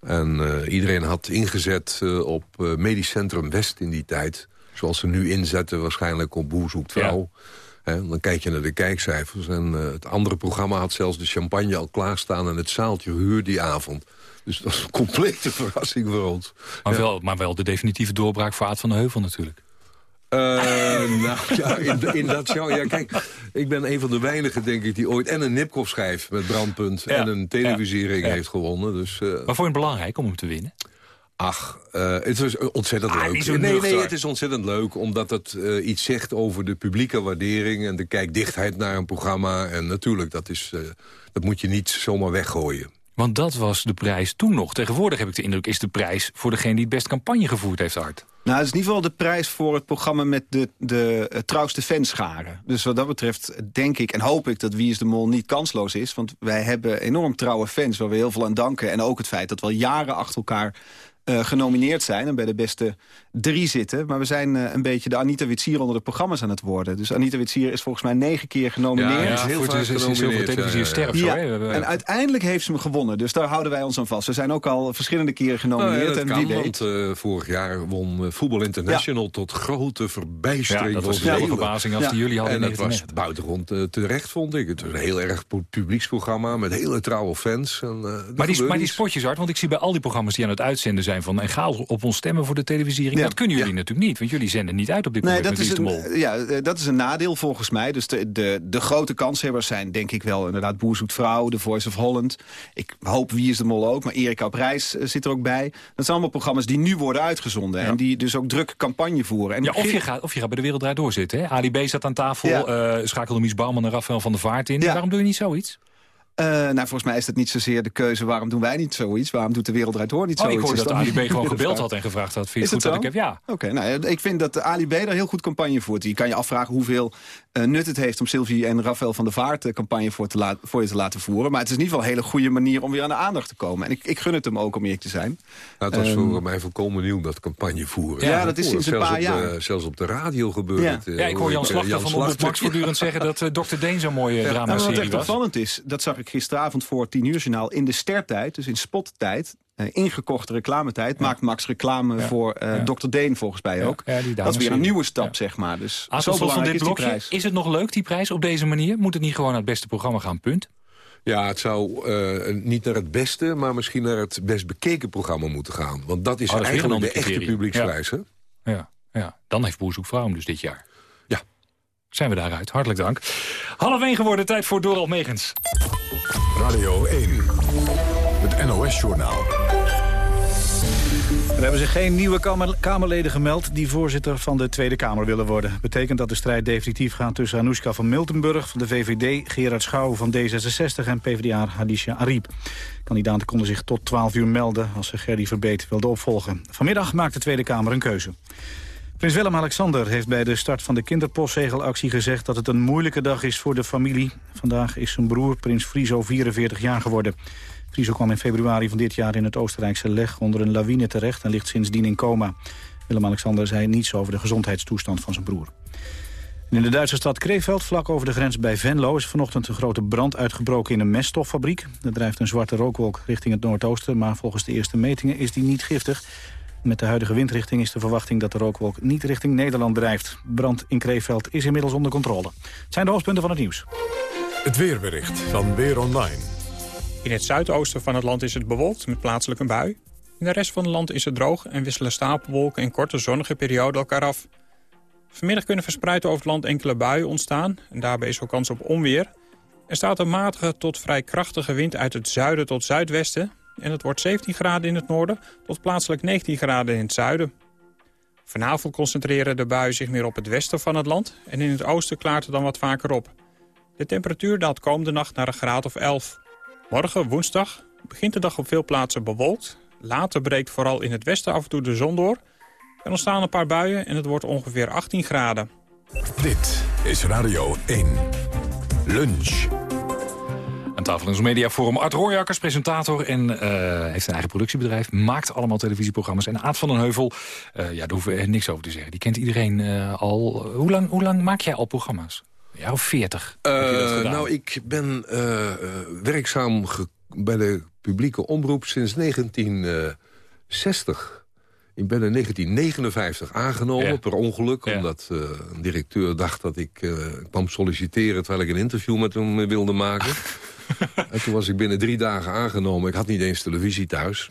En eh, iedereen had ingezet eh, op eh, Medisch Centrum West in die tijd. Zoals ze nu inzetten waarschijnlijk op Boer zoekt vrouw. Dan kijk je naar de kijkcijfers. En eh, het andere programma had zelfs de champagne al klaarstaan... en het zaaltje gehuurd die avond. Dus dat was een complete verrassing voor ons. Maar, wel, maar wel de definitieve doorbraak voor Aad van de Heuvel natuurlijk. Eh, nou ja, in, in dat show. Ja, kijk, ik ben een van de weinigen, denk ik, die ooit en een Nipkoff schijf met Brandpunt Ja, en een televisiering ja, heeft gewonnen. Dus, eh, Maar vond je het belangrijk om hem te winnen? Ach, eh, het is ontzettend Ah, leuk. niet zo nee, nee, het is ontzettend leuk, omdat het eh, iets zegt over de publieke waardering en de kijkdichtheid naar een programma. En natuurlijk, dat, is, eh, dat moet je niet zomaar weggooien. Want dat was de prijs toen nog. Tegenwoordig heb ik de indruk, is de prijs voor degene die het best campagne gevoerd heeft, Art. Nou, het is in ieder geval de prijs voor het programma met de, de eh, trouwste fanscharen. Dus wat dat betreft denk ik en hoop ik dat Wie is de Mol niet kansloos is. Want wij hebben enorm trouwe fans waar we heel veel aan danken. En ook het feit dat we al jaren achter elkaar eh, genomineerd zijn en bij de beste drie zitten. Maar we zijn eh, een beetje de Anita Witsier onder de programma's aan het worden. Dus Anita Witsier is volgens mij negen keer genomineerd. Ja, ja, heel vaak genomineerd. ja. En uiteindelijk heeft ze hem gewonnen. Dus daar houden wij ons aan vast. We zijn ook al verschillende keren genomineerd. Nou, en wie weet. Uh, vorig jaar won Voetbal International tot grote verbijstering. Ja, dat was een verbazing als die jullie hadden. En dat was buitengewoon terecht, vond ik. Het was een heel erg publieksprogramma met hele trouwe fans. En, maar, die, maar die spotjes, Art, want ik zie bij al die programma's die aan het uitzenden zijn... van en ga op ons stemmen voor de televisiering. Dat kunnen jullie natuurlijk niet, want jullie zenden niet uit op dit moment nee, dat is een. Ja, eh, dat is een nadeel volgens mij. Dus de, de, de grote kanshebbers zijn denk ik wel inderdaad Boer Zoekt Vrouw... The Voice of Holland. Ik hoop Wie is de Mol ook, maar Erika op Reis eh, zit er ook bij. Dat zijn allemaal programma's die nu worden uitgezonden... en die dus ook druk campagne voeren. En ja, of, je gaat, of je gaat bij de Wereld Draait zitten. Hè? Ali B zat aan tafel, ja. uh, schakelde Mies Bouwman en Rafael van der Vaart in. Waarom doe je niet zoiets? Uh, nou, volgens mij is dat niet zozeer de keuze... waarom doen wij niet zoiets? Waarom doet de Wereld Draait Door niet oh, zoiets? Ik hoorde dat Ali B gewoon gebeld had en gevraagd had... vind je het goed dat ik heb? Ja. Oké, okay, nou, ik vind dat Ali B daar heel goed campagne voert. Je kan je afvragen hoeveel uh, nut het heeft... om Sylvie en Rafael van der Vaart de campagne voor, te voor je te laten voeren. Maar het is in ieder geval een hele goede manier om weer aan de aandacht te komen. En ik, ik gun het hem ook om eerlijk te zijn. Nou, het was um, voor mij volkomen nieuw, dat campagne voeren. Ja, ja dat is sinds een paar jaar. De, zelfs op de radio gebeurt ja. het. Uh, ja, ik hoor Jan Slachter van Omroep Max voortdurend zeggen... dat Dr. Deen zo'n mooie drama-serie nou, was. Wat echt opvallend is, dat zag gisteravond voor 10 uur journaal in de stertijd, dus in spottijd, uh, ingekochte reclametijd, ja. maakt Max reclame ja. voor uh, ja. Dr. Deen volgens mij ook. dat is weer een nieuwe stap, zeg maar. Dus Aan zo van dit blokje, is, is het nog leuk, die prijs, op deze manier? Moet het niet gewoon naar het beste programma gaan, punt? Ja, het zou uh, niet naar het beste, maar misschien naar het best bekeken programma moeten gaan. Want dat is, oh, dat is eigenlijk de echte publieksprijs, hè? Ja, ja, dan heeft Boer Zoekt Vrouw hem dus dit jaar. Zijn we daaruit. Hartelijk dank. Half één geworden, tijd voor Doral Megens. Radio 1. Het NOS-journaal. Er hebben zich geen nieuwe kamer Kamerleden gemeld... die voorzitter van de Tweede Kamer willen worden. Betekent dat de strijd definitief gaat tussen Anoushka van Miltenburg... van de VVD, Gerard Schouw van D66 en PvdA Hadisha Ariep. Kandidaten konden zich tot 12 uur melden... als ze Gerdy Verbeet wilden opvolgen. Vanmiddag maakt de Tweede Kamer een keuze. Prins Willem-Alexander heeft bij de start van de kinderpostzegelactie gezegd... dat het een moeilijke dag is voor de familie. Vandaag is zijn broer, prins Friso, 44 jaar geworden. Friso kwam in februari van dit jaar in het Oostenrijkse Leg onder een lawine terecht en ligt sindsdien in coma. Willem-Alexander zei niets over de gezondheidstoestand van zijn broer. In de Duitse stad Krefeld, vlak over de grens bij Venlo... is vanochtend een grote brand uitgebroken in een meststoffabriek. Er drijft een zwarte rookwolk richting het noordoosten... maar volgens de eerste metingen is die niet giftig. Met de huidige windrichting is de verwachting dat de rookwolk niet richting Nederland drijft. Brand in Krefeld is inmiddels onder controle. Het zijn de hoofdpunten van het nieuws. Het weerbericht van Weer Online. In het zuidoosten van het land is het bewolkt met plaatselijk een bui. In de rest van het land is het droog en wisselen stapelwolken en korte zonnige perioden elkaar af. Vanmiddag kunnen verspreid over het land enkele buien ontstaan en daarbij is ook kans op onweer. Er staat een matige tot vrij krachtige wind uit het zuiden tot zuidwesten... en het wordt 17 graden in het noorden tot plaatselijk 19 graden in het zuiden. Vanavond concentreren de buien zich meer op het westen van het land... en in het oosten klaart het dan wat vaker op. De temperatuur daalt komende nacht naar een graad of 11. Morgen, woensdag, begint de dag op veel plaatsen bewolkt. Later breekt vooral in het westen af en toe de zon door. Er ontstaan een paar buien en het wordt ongeveer 18 graden. Dit is Radio 1. Lunch. Aan tafel in ons mediaforum Art Rooijakkers, presentator en uh, heeft een eigen productiebedrijf. Maakt allemaal televisieprogramma's. En Aad van den Heuvel, uh, ja, daar hoeven we niks over te zeggen. Die kent iedereen uh, al. Hoe lang, hoe lang maak jij al programma's? Ja, of 40? nou, ik ben werkzaam bij de publieke omroep sinds 1960. Ik ben in 1959 aangenomen, ja. per ongeluk. Ja. Omdat uh, een directeur dacht dat ik uh, kwam solliciteren... terwijl ik een interview met hem wilde maken. en toen was ik binnen drie dagen aangenomen. Ik had niet eens televisie thuis.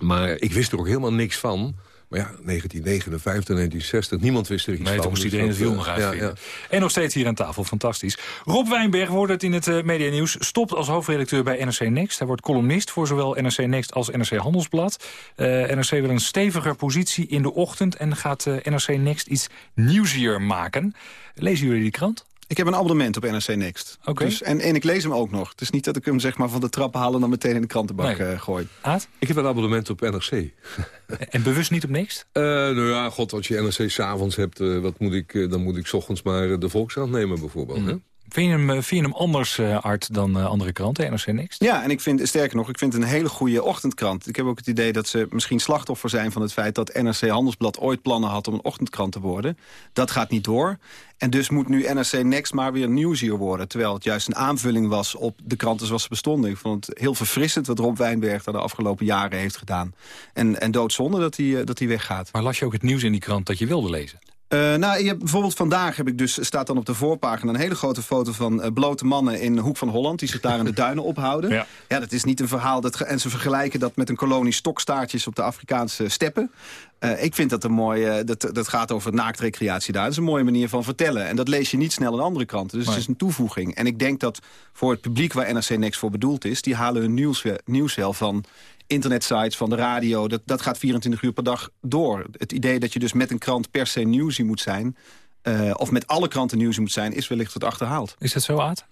Maar ik wist er ook helemaal niks van... Maar ja, 1959, 1960, niemand wist er iets nee, van. Nee, moest iedereen het wiel nog uitvinden. Ja, ja. En nog steeds hier aan tafel, fantastisch. Rob Wijnberg wordt het in het uh, Media Nieuws. Stopt als hoofdredacteur bij NRC Next. Hij wordt columnist voor zowel NRC Next als NRC Handelsblad. Uh, NRC wil een steviger positie in de ochtend... en gaat uh, NRC Next iets nieuwsier maken. Lezen jullie die krant? Ik heb een abonnement op NRC Next. Okay. Dus, en, en ik lees hem ook nog. Het is niet dat ik hem zeg maar, van de trap haal en dan meteen in de krantenbak nee. uh, gooi. Aad? Ik heb een abonnement op NRC. en bewust niet op Next? Uh, nou ja, god, als je NRC s'avonds hebt, uh, wat moet ik, dan moet ik s ochtends maar de Volkskrant nemen bijvoorbeeld. Mm. Hè? Vind je hem, eh, vind je hem anders, uh, Art, dan uh, andere kranten, NRC Next? Ja, en ik vind, sterker nog, ik vind het een hele goede ochtendkrant. Ik heb ook het idee dat ze misschien slachtoffer zijn van het feit... dat NRC Handelsblad ooit plannen had om een ochtendkrant te worden. Dat gaat niet door. En dus moet nu NRC Next maar weer nieuwsier worden. Terwijl het juist een aanvulling was op de kranten zoals ze bestonden. Ik vond het heel verfrissend wat Rob Wijnberg daar de afgelopen jaren heeft gedaan. En, en doodzonde dat hij, dat hij weggaat. Maar las je ook het nieuws in die krant dat je wilde lezen? Uh, nou, je hebt, bijvoorbeeld vandaag heb ik dus, staat dan op de voorpagina... een hele grote foto van uh, blote mannen in de Hoek van Holland... die zich daar in de duinen ophouden. Ja. ja, dat is niet een verhaal... Dat, en ze vergelijken dat met een kolonie stokstaartjes op de Afrikaanse steppen. Uh, ik vind dat een mooie... dat, dat gaat over naaktrecreatie daar. Dat is een mooie manier van vertellen. En dat lees je niet snel in andere kranten. Dus nee. het is een toevoeging. En ik denk dat voor het publiek waar NRC Next voor bedoeld is... die halen hun nieuws, nieuws wel van internetsites, van de radio. Dat, dat gaat 24 uur per dag door. Het idee dat je dus met een krant per se nieuwsie moet zijn... Uh, of met alle kranten nieuwsie moet zijn, is wellicht wat achterhaald. Is dat zo, Aad?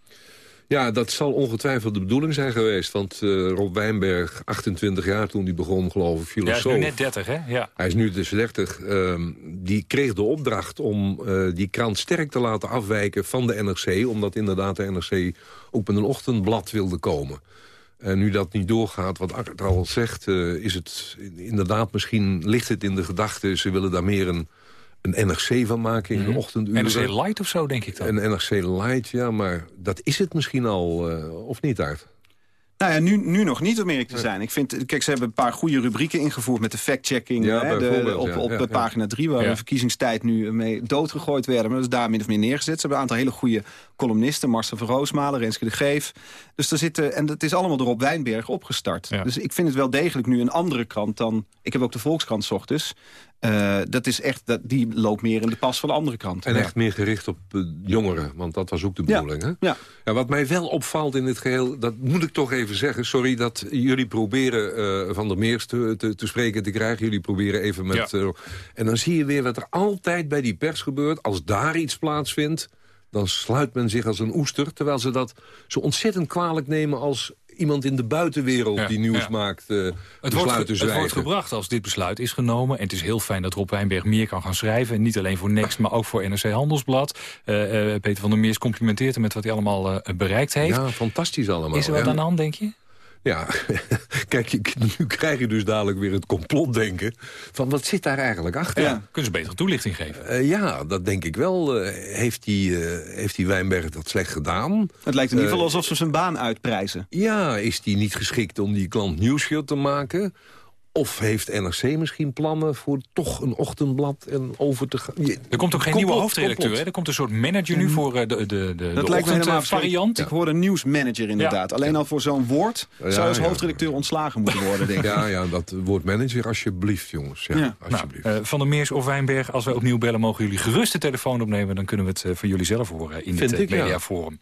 Ja, dat zal ongetwijfeld de bedoeling zijn geweest. Want uh, Rob Wijnberg, 28 jaar toen hij begon, geloof ik, filosoof. Ja, hij is nu net 30, hè? Ja. Hij is nu dus 30. Uh, die kreeg de opdracht om uh, die krant sterk te laten afwijken van de NRC. Omdat inderdaad de NRC ook met een ochtendblad wilde komen. En nu dat niet doorgaat, wat Art al zegt, uh, is het inderdaad misschien ligt het in de gedachte. Ze willen daar meer een, een NRC van maken in mm -hmm. de ochtenduren. NRC Light of zo, denk ik dan? Een NRC Light, ja, maar dat is het misschien al, uh, of niet, Art? Nou ja, nu, nu nog niet om eerlijk te zijn. Ik vind, kijk, ze hebben een paar goede rubrieken ingevoerd met de fact-checking ja, de, op, op ja, pagina 3, waar de verkiezingstijd nu mee doodgegooid werden. Maar dat is daar min of meer neergezet. Ze hebben een aantal hele goede columnisten, Marcel van Roosmalen, Renske de Geef. Dus er zitten, en het is allemaal door op Wijnberg opgestart. Dus ik vind het wel degelijk nu een andere krant dan... Ik heb ook de Volkskrant 's ochtends. Uh, dat is echt, dat, die loopt meer in de pas van de andere kant. En echt meer gericht op uh, jongeren, want dat was ook de bedoeling. Ja. Hè? Ja. Ja, wat mij wel opvalt in het geheel, dat moet ik toch even zeggen... sorry dat jullie proberen uh, Van der Meers te, te, te, spreken te krijgen. Jullie proberen even met... Ja. en dan zie je weer wat er altijd bij die pers gebeurt. Als daar iets plaatsvindt, dan sluit men zich als een oester... terwijl ze dat zo ontzettend kwalijk nemen als iemand in de buitenwereld ja, die nieuws ja. maakt uh, het wordt, het wordt gebracht als dit besluit is genomen. En het is heel fijn dat Rob Wijnberg meer kan gaan schrijven. Niet alleen voor Next, maar ook voor NRC Handelsblad. Uh, uh, Peter van der Meers complimenteert hem met wat hij allemaal bereikt heeft. Ja, fantastisch allemaal. Is er wat aan de hand, denk je? Ja, kijk, nu krijg je dus dadelijk weer het complotdenken... van wat zit daar eigenlijk achter? Ja, kunnen ze betere toelichting geven? Uh, ja, dat denk ik wel. Uh, heeft, die, uh, heeft die Wijnberg dat slecht gedaan? Het lijkt in ieder geval alsof ze zijn baan uitprijzen. Ja, is die niet geschikt om die klant nieuwsgeld te maken... Of heeft NRC misschien plannen voor toch een ochtendblad en over te gaan? Je, er komt ook geen nieuwe hoofdredacteur. Hè? Er komt een soort manager nu voor de, de, de, de, dat de lijkt me helemaal variant. Ik hoorde nieuwsmanager inderdaad. Ja. Alleen al voor zo'n woord ja, zou als hoofdredacteur ontslagen moeten worden, denk ik. Ja, ja, dat woord manager alsjeblieft, jongens. Ja, alsjeblieft. Nou, uh, van der Meers of Wijnberg, als wij opnieuw bellen... mogen jullie gerust de telefoon opnemen. Dan kunnen we het uh, van jullie zelf horen in Vind dit ik, mediaforum.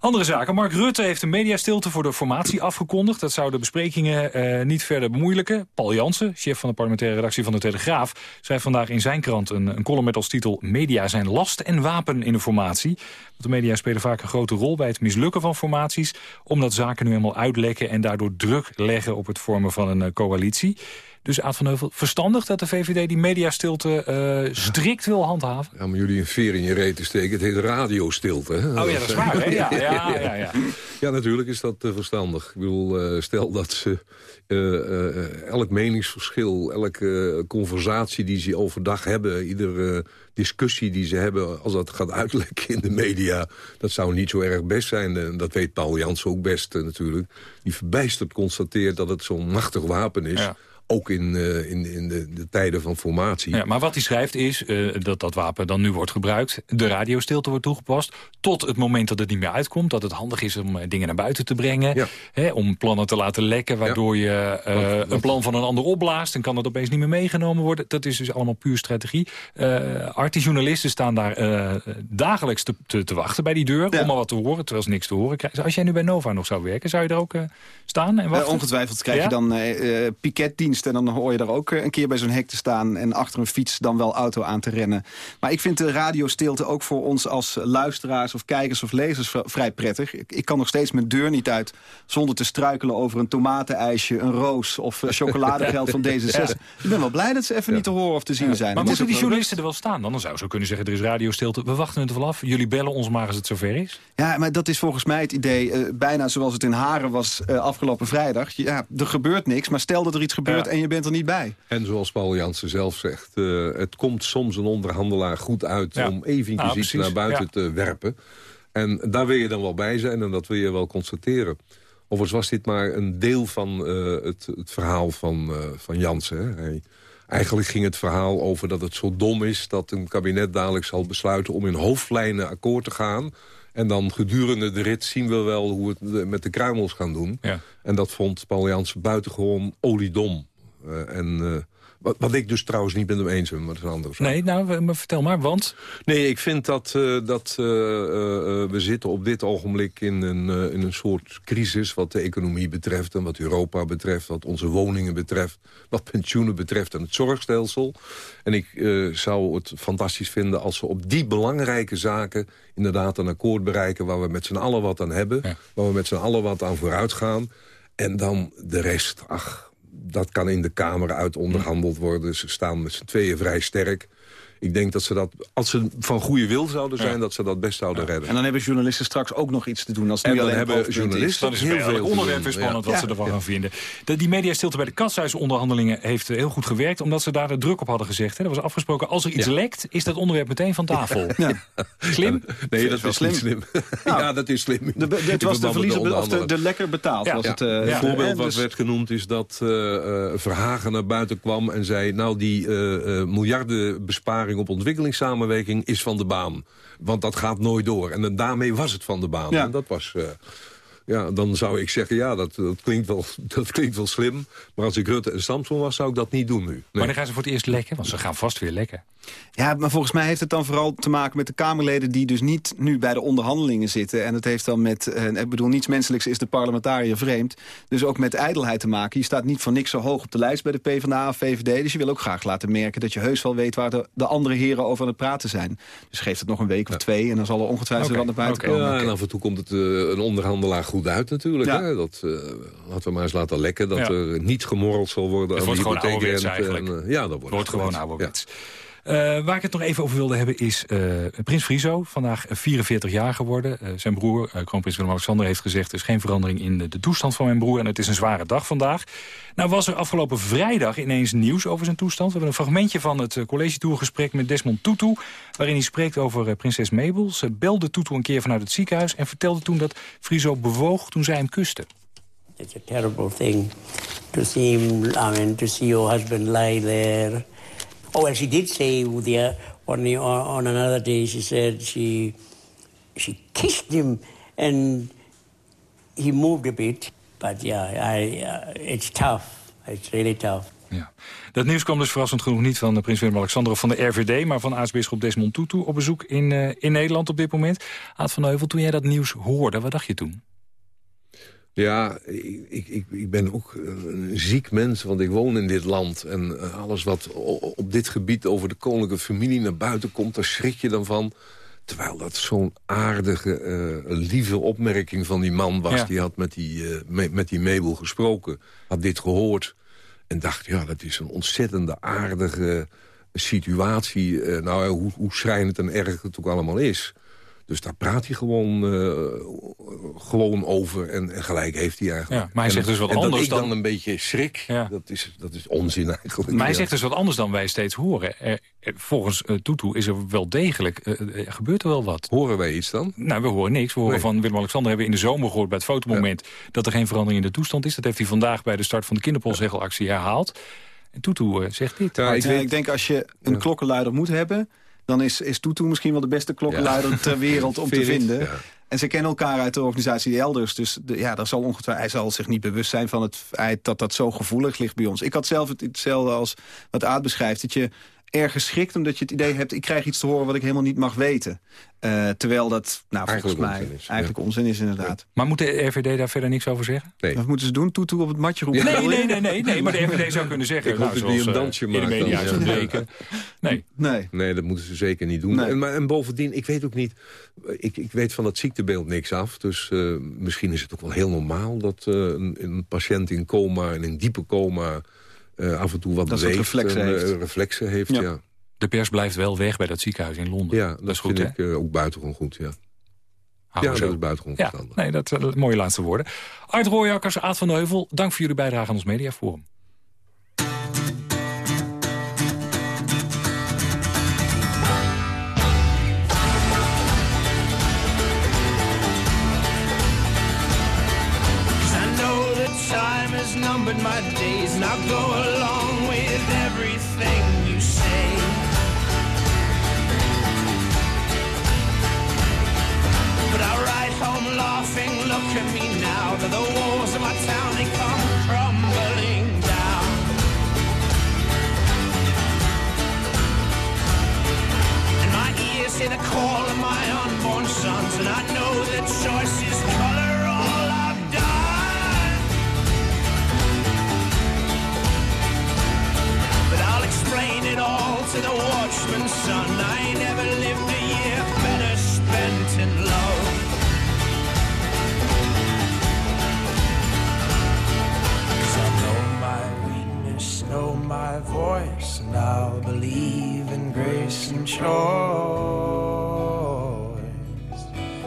Andere zaken. Mark Rutte heeft een mediastilte voor de formatie afgekondigd. Dat zou de besprekingen uh, niet verder bemoeilijken. Paul Jansen, chef van de parlementaire redactie van de Telegraaf... schrijft vandaag in zijn krant een, een column met als titel... Media zijn last en wapen in de formatie. Want de media spelen vaak een grote rol bij het mislukken van formaties... omdat zaken nu helemaal uitlekken en daardoor druk leggen... op het vormen van een uh, coalitie. Dus Aad van Heuvel, verstandig dat de VVD die mediastilte uh, strikt wil handhaven? Ja, maar jullie een veer in je reet te steken. Het heet radiostilte. Hè? Oh ja, dat is waar, hè? Ja, ja, ja, ja. ja natuurlijk is dat uh, verstandig. Ik bedoel, uh, stel dat ze elk meningsverschil, elke conversatie die ze overdag hebben... iedere discussie die ze hebben, als dat gaat uitlekken in de media... dat zou niet zo erg best zijn. En dat weet Paul Jansen ook best natuurlijk. Die verbijsterd constateert dat het zo'n machtig wapen is... Ja ook in, uh, in, in de, de, tijden van formatie. Ja, maar wat hij schrijft is uh, dat dat wapen dan nu wordt gebruikt. De radiostilte wordt toegepast. Tot het moment dat het niet meer uitkomt. Dat het handig is om uh, dingen naar buiten te brengen. Ja. Hè, om plannen te laten lekken. Waardoor ja. je wat, wat, een plan van een ander opblaast. En kan dat opeens niet meer meegenomen worden. Dat is dus allemaal puur strategie. Artie-journalisten staan daar dagelijks te, te, te, wachten bij die deur. Ja. Om maar wat te horen. Terwijl ze niks te horen krijgen. Als jij nu bij Nova nog zou werken. Zou je er ook staan en wachten? ongetwijfeld krijg je dan piketdienst en dan hoor je daar ook een keer bij zo'n hek te staan... en achter een fiets dan wel auto aan te rennen. Maar ik vind de radiostilte ook voor ons als luisteraars... of kijkers of lezers vrij prettig. Ik, ik kan nog steeds mijn deur niet uit zonder te struikelen over een tomatenijsje... een roos of chocoladegeld van D66. Ik ben wel blij dat ze even niet te horen of te zien zijn. Maar moeten die journalisten er wel staan dan? Dan zou ze kunnen zeggen, er is radiostilte. We wachten het wel af. Jullie bellen ons maar als het zover is. Ja, maar dat is volgens mij het idee... Uh, bijna zoals het in Haren was uh, afgelopen vrijdag. Ja, er gebeurt niks, maar stel dat er iets gebeurt en je bent er niet bij. En zoals Paul Jansen zelf zegt... Uh, het komt soms een onderhandelaar goed uit ja. om eventjes nou, iets naar buiten ja. te werpen. En daar wil je dan wel bij zijn en dat wil je wel constateren. Overigens was dit maar een deel van het, het, verhaal van, van Jansen. Hij, Eigenlijk ging het verhaal over dat het zo dom is... dat een kabinet dadelijk zal besluiten om in hoofdlijnen akkoord te gaan. En dan gedurende de rit zien we wel hoe we het met de kruimels gaan doen. Ja. En dat vond Paul Jansen buitengewoon oliedom. Uh, en uh, wat, wat, ik dus trouwens niet met hem eens ben, maar dat is een andere vraag. Nee, nou, maar vertel maar, want? Nee, ik vind dat, uh, dat uh, uh, we zitten op dit ogenblik in een, in een soort crisis... wat de economie betreft en wat Europa betreft, wat onze woningen betreft... wat pensioenen betreft en het zorgstelsel. En ik zou het fantastisch vinden als we op die belangrijke zaken... inderdaad een akkoord bereiken waar we met z'n allen wat aan hebben... Ja. waar we met z'n allen wat aan vooruit gaan... En dan de rest, ach, dat kan in de Kamer uit onderhandeld worden. Ze staan met z'n tweeën vrij sterk. Ik denk dat ze dat, als ze van goede wil zouden zijn... dat ze dat best zouden redden. En dan hebben journalisten straks ook nog iets te doen. Als en dan hebben journalisten dat is heel veel onderwerp is spannend wat ze ervan gaan vinden. De, die mediastilte bij de katshuisonderhandelingen heeft heel goed gewerkt... omdat ze daar de druk op hadden gezegd. Hè. Dat was afgesproken, als er iets lekt, is dat onderwerp meteen van tafel. Slim? Nee, dat was slim. slim. ja, dat is slim. Het was de verliezer of de, de lekker betaald. Was het, uh, het voorbeeld wat dus- werd genoemd is dat uh, Verhagen naar buiten kwam... en zei, nou, die uh, op ontwikkelingssamenwerking is van de baan. Want dat gaat nooit door. En daarmee was het van de baan. En dat was... Uh, ja, dan zou ik zeggen, ja, dat, dat, klinkt wel, dat klinkt wel slim. Maar als ik Rutte en Samson was, zou ik dat niet doen nu. Nee. Maar dan gaan ze voor het eerst lekken? Want ze gaan vast weer lekken. Ja, maar volgens mij heeft het dan vooral te maken met de Kamerleden... die dus niet nu bij de onderhandelingen zitten. En het heeft dan met, eh, ik bedoel, niets menselijks is de parlementariër vreemd. Dus ook met ijdelheid te maken. Je staat niet voor niks zo hoog op de lijst bij de PvdA of VVD. Dus je wil ook graag laten merken dat je heus wel weet... waar de, de andere heren over aan het praten zijn. Dus geeft het nog een week of twee en dan zal er ongetwijfeld okay. wat naar buiten komen. Ja, en af en toe komt het uh, een onderhandelaar goed uit natuurlijk. Ja. Hè? Dat, uh, laten we maar eens laten lekken. Dat ja. er niet gemorreld zal worden het aan de hypotheekrente. eigenlijk. En, ja, dat wordt, wordt gewoon ouderwets. Ja. Uh, waar ik het nog even over wilde hebben is uh, Prins Friso. Vandaag 44 jaar geworden. Uh, zijn broer, kroonprins Willem-Alexander, heeft gezegd... er is geen verandering in de, toestand van mijn broer en het is een zware dag vandaag. Nou was er afgelopen vrijdag ineens nieuws over zijn toestand. We hebben een fragmentje van het college-tourgesprek met Desmond Tutu... waarin hij spreekt over prinses Mabel. Ze belde Tutu een keer vanuit het ziekenhuis... en vertelde toen dat Friso bewoog toen zij hem kuste. It's a terrible thing to see him, I to see your husband lie there... Oh, well, she did say the, on, on another day, she said she, she kissed him and he moved a bit. But yeah, I, uh, it's tough. It's really tough. Ja. Dat nieuws kwam dus verrassend genoeg niet van prins Willem-Alexander of van de RVD... maar van aartsbisschop Desmond Tutu op bezoek in, uh, in Nederland op dit moment. Aad van Heuvel, toen jij dat nieuws hoorde, wat dacht je toen? Ja, ik, ik, ik ben ook een ziek mens, want ik woon in dit land. En alles wat op dit gebied over de koninklijke familie naar buiten komt... daar schrik je dan van. Terwijl dat zo'n aardige, uh, lieve opmerking van die man was. Ja. Die had met die, uh, me, met die Mabel gesproken, had dit gehoord. En dacht, ja, dat is een ontzettende aardige situatie. Uh, nou, hoe, hoe schrijnend en erg het ook allemaal is... Dus daar praat hij gewoon, uh, gewoon over en, en, gelijk heeft hij eigenlijk. Ja, maar hij zegt dus wat en anders dat ik dan... dan een beetje schrik, ja. dat, is, dat is onzin eigenlijk. Maar hij zegt dus wat anders dan wij steeds horen. Er, volgens uh, Tutu is er wel degelijk, uh, er gebeurt er wel wat. Horen wij iets dan? Nou, we horen niks. We horen nee. van Willem-Alexander hebben we in de zomer gehoord bij het fotomoment... Ja. dat er geen verandering in de toestand is. Dat heeft hij vandaag bij de start van de kinderpolsregelactie herhaald. En Tutu zegt dit. Ja, ik, ik, denk als je een klokkenluider moet hebben dan is, is Tutu misschien wel de beste klokkenluider ja. ter wereld om te vinden. Ja. En ze kennen elkaar uit de organisatie elders. Dus de, ja, daar zal ongetwijfeld, hij zal zich niet bewust zijn van het feit dat dat zo gevoelig ligt bij ons. Ik had zelf het, hetzelfde als wat Aad beschrijft. Dat je erg geschikt... omdat je het idee hebt, ik krijg iets te horen wat ik helemaal niet mag weten. Uh, terwijl dat nou, volgens mij onzin is, eigenlijk onzin is inderdaad. Maar moet de RVD daar verder niks over zeggen? Nee. Wat moeten ze doen? Toetoe op het matje roepen? Nee, nee, nee, nee, nee, maar de RVD zou kunnen zeggen... Ik hoop nou, dat die zoals, een eh, dansje in de media dan, ja. Nee. Nee. Nee, dat moeten ze zeker niet doen. Nee. En, maar, en bovendien, ik weet ook niet... Ik, ik weet van dat ziektebeeld niks af. Dus eh, misschien is het ook wel heel normaal... dat eh, een, een patiënt in coma, in een diepe coma... eh, af en toe wat Dat beweegt reflexen en, eh, heeft. reflexen heeft. Ja. Ja, De pers blijft wel weg bij dat ziekenhuis in Londen. ja dat, is goed, vind hè? ik eh, ook buitengewoon goed, ja. Houden ja, dat zo. is buitengewoon Ja, verstandig. nee, dat zijn mooie laatste woorden. Art Rooijakkers, Aad van de Heuvel, dank voor jullie bijdrage aan ons mediaforum. Numbered my go along with everything you say. But I ride home laughing, look at me now, the walls of my town, they come crumbling down. And my ears hear the call of my unborn sons, and I know that choice is color explain it all to the watchman's son. I never lived a year better spent in love. Cause I know my weakness, know my voice, and I'll believe in grace and choice.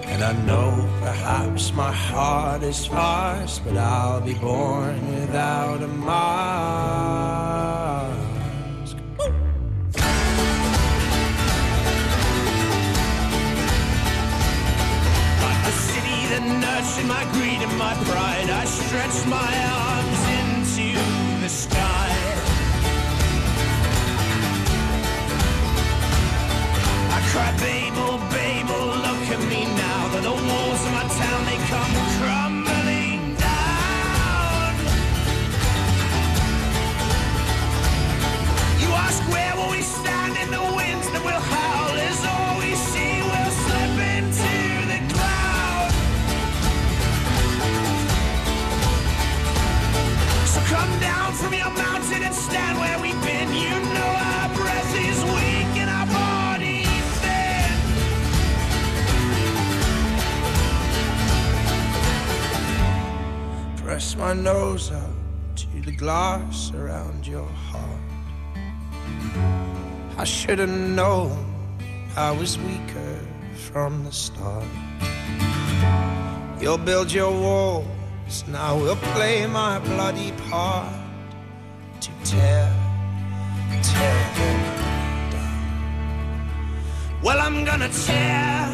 And I know perhaps my heart is sparse, but I'll be born without a mask. That nurtured my greed and my pride, I stretch my arms into the sky. I cry, Babel, Babel, oh, from your mountain and stand where we've been. You know our breath is weak and our body thin. Press my nose up to the glass around your heart. I should have known I was weaker from the start. You'll build your walls, and I will play my bloody part tear, tear them down. Well, I'm gonna tear,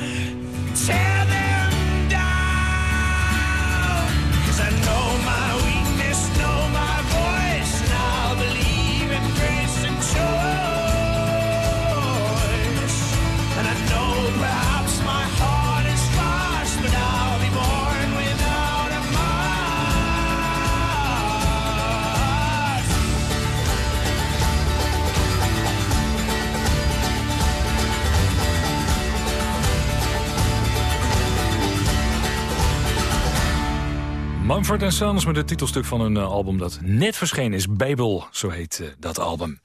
tear Mumford Sons met het titelstuk van een eh, album dat net verschenen is. Babel, zo heet eh, dat album.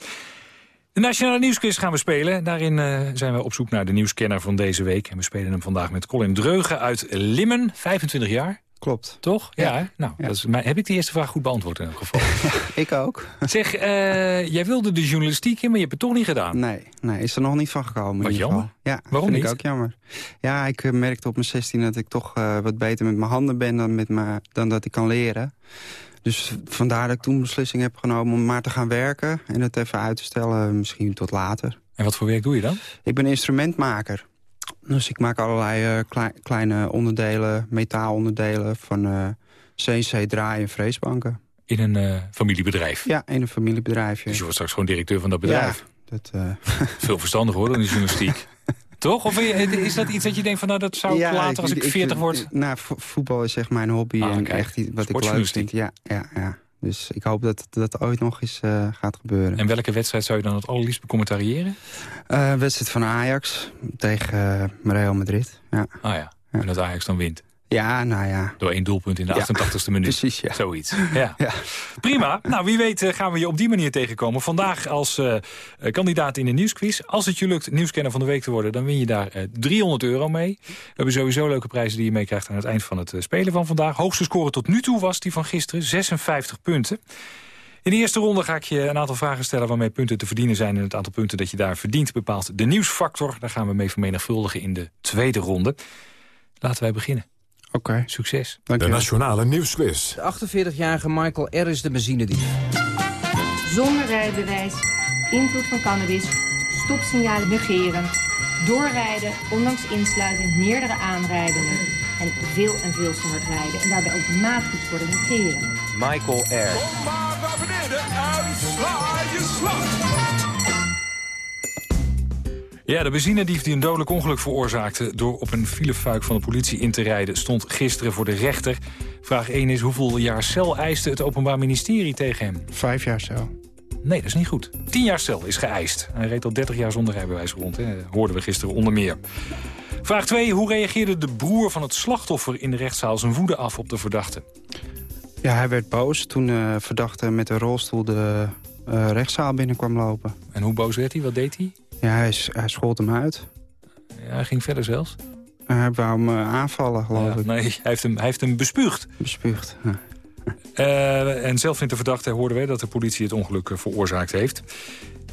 De Nationale Nieuwsquiz gaan we spelen. Daarin eh, zijn we op zoek naar de nieuwskenner van deze week. En we spelen hem vandaag met Colin Dreugen uit Limmen, 25 jaar. Klopt. Toch? Ja, hè? Nou, Dat is, mijn- heb ik de eerste vraag goed beantwoord in elk geval. Ik ook. zeg, eh, jij wilde de journalistiek in, maar je hebt het toch niet gedaan? Nee, nee, is er nog niet van gekomen. in Wat jammer. Ja, Waarom vind niet? ik ook jammer. Ja, ik eh, merkte op mijn 16 dat ik toch eh, wat beter met mijn handen ben dan, met mijn, dan dat ik kan leren. Dus vandaar dat ik toen beslissing heb genomen om maar te gaan werken. En het even uit te stellen, misschien tot later. En wat voor werk doe je dan? Ik ben instrumentmaker. Dus ik maak allerlei eh, klei- kleine onderdelen, metaalonderdelen van eh CNC draai- en freesbanken. In een eh, familiebedrijf. Ja, in een familiebedrijfje. Dus je wordt straks gewoon directeur van dat bedrijf. Ja, dat, eh, Veel verstandiger hoor dan die journalistiek. Toch? Of is dat iets dat je denkt van nou dat zou ik Ja, later als ik 40 word? Nou, vo- voetbal is echt mijn hobby Ah, en kijk. echt wat ik leuk vind. Ja, ja, ja. Dus ik hoop dat dat ooit nog eens eh, gaat gebeuren. En welke wedstrijd zou je dan het allerliefst becommentariëren? Eh wedstrijd van Ajax tegen eh, Real Madrid. Ja. Ah ja, en dat Ajax dan wint. Ja, nou ja. Door één doelpunt in de Ja. 88ste minuut. Precies, ja. Zoiets. Ja. Prima. Nou, wie weet eh, gaan we je op die manier tegenkomen. Vandaag als eh, eh, kandidaat in de nieuwsquiz. Als het je lukt nieuwskenner van de week te worden... dan win je daar eh, 300 euro mee. We hebben sowieso leuke prijzen die je meekrijgt... aan het eind van het spelen van vandaag. Hoogste score tot nu toe was die van gisteren. 56 punten. In de eerste ronde ga ik je een aantal vragen stellen... waarmee punten te verdienen zijn. En het aantal punten dat je daar verdient bepaalt de nieuwsfactor. Daar gaan we mee vermenigvuldigen in de tweede ronde. Laten wij beginnen. Oké. Succes. De Nationale Nieuwsquiz. De 48-jarige Michael R. is de benzinedief. Zonder rijbewijs, invloed van cannabis, stopsignalen negeren, doorrijden, ondanks insluiting, meerdere aanrijdingen en veel en veel te hard rijden en daarbij maatgoed worden negeren. Michael R. Ja, de benzinedief die een dodelijk ongeluk veroorzaakte... door op een filefuik van de politie in te rijden... stond gisteren voor de rechter. Vraag 1 is hoeveel jaar cel eiste het Openbaar Ministerie tegen hem? Vijf jaar cel. Nee, dat is niet goed. 10 jaar cel is geëist. Hij reed al 30 jaar zonder rijbewijs rond, hè. hoorden we gisteren onder meer. Vraag 2. Hoe reageerde de broer van het slachtoffer in de rechtszaal zijn woede af op de verdachte? Ja, hij werd boos toen de verdachte met een rolstoel de eh, rechtszaal binnen kwam lopen. En hoe boos werd hij? Wat deed hij? Ja, hij, hij schold hem uit. Ja, hij ging verder zelfs. Hij wou hem eh, aanvallen, geloof Ja, ik. nee, hij heeft hem, hij heeft hem bespuugd. Bespuugd, ja. Eh, en zelf vindt de verdachte, hoorden we, dat de politie het ongeluk eh, veroorzaakt heeft.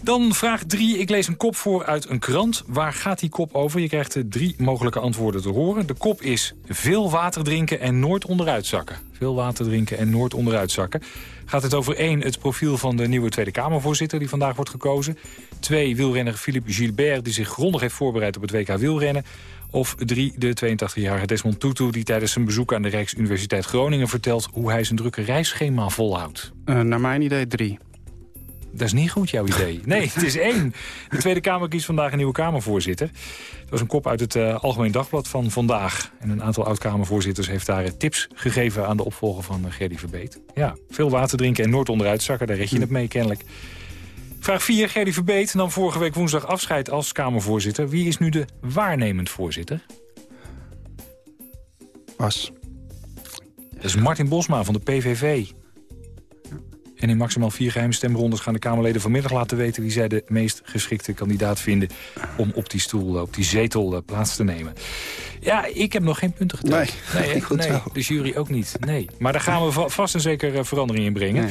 Dan vraag 3. Ik lees een kop voor uit een krant. Waar gaat die kop over? Je krijgt drie mogelijke antwoorden te horen. De kop is veel water drinken en nooit onderuit zakken. Veel water drinken en nooit onderuit zakken. Gaat het over 1. Het profiel van de nieuwe Tweede Kamervoorzitter die vandaag wordt gekozen. 2. Wielrenner Philippe Gilbert die zich grondig heeft voorbereid op het WK wielrennen. Of 3. De 82-jarige Desmond Tutu die tijdens zijn bezoek aan de Rijksuniversiteit Groningen vertelt... hoe hij zijn drukke reisschema volhoudt. Eh, naar mijn idee drie. Dat is niet goed, jouw idee. Nee, het is één. De Tweede Kamer kiest vandaag een nieuwe Kamervoorzitter. Dat was een kop uit het eh, Algemeen Dagblad van vandaag. En een aantal oud-Kamervoorzitters heeft daar eh, tips gegeven... aan de opvolger van uh, Gerdy Verbeet. Ja, veel water drinken en nooit onderuit zakken. Daar red je het mee kennelijk. Vraag 4. Gerdy Verbeet nam vorige week woensdag afscheid als Kamervoorzitter. Wie is nu de waarnemend voorzitter? Pas. Dat is Martin Bosma van de PVV. En in maximaal vier geheime stemrondes gaan de Kamerleden vanmiddag laten weten... wie zij de meest geschikte kandidaat vinden om op die stoel, op die zetel eh, plaats te nemen. Ja, ik heb nog geen punten geteld. Nee, nee zo. de jury ook niet. Nee. Maar daar gaan we va- vast en zeker eh, verandering in brengen.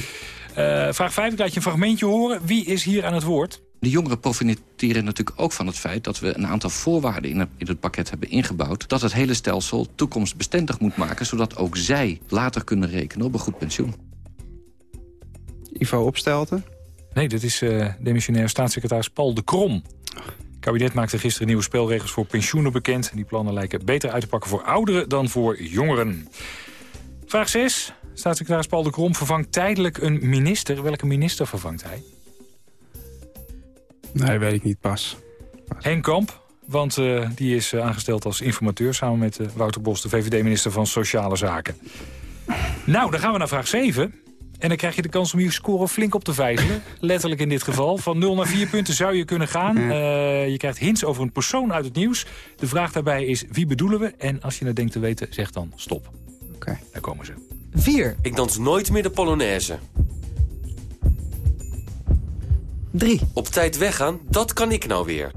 Eh, vraag 5, ik laat je een fragmentje horen. Wie is hier aan het woord? De jongeren profiteren natuurlijk ook van het feit dat we een aantal voorwaarden in het, in het pakket hebben ingebouwd. Dat het hele stelsel toekomstbestendig moet maken, zodat ook zij later kunnen rekenen op een goed pensioen. Ivo Opstelten. Nee, dit is eh demissionair staatssecretaris Paul de Krom. Het kabinet maakte gisteren nieuwe spelregels voor pensioenen bekend. En die plannen lijken beter uit te pakken voor ouderen dan voor jongeren. Vraag 6. Staatssecretaris Paul de Krom vervangt tijdelijk een minister. Welke minister vervangt hij? Nee, weet ik niet pas. Henk Kamp, want eh, die is eh, aangesteld als informateur... samen met eh, Wouter Bos, de VVD-minister van Sociale Zaken. Nou, dan gaan we naar vraag 7. En dan krijg je de kans om je score flink op te vijzelen. Letterlijk in dit geval. Van 0 naar 4 punten zou je kunnen gaan. Je krijgt hints over een persoon uit het nieuws. De vraag daarbij is, wie bedoelen we? En als je het denkt te weten, zeg dan stop. Oké. Daar komen ze. 4. Ik dans nooit meer de Polonaise. 3. Op tijd weggaan, dat kan ik nou weer.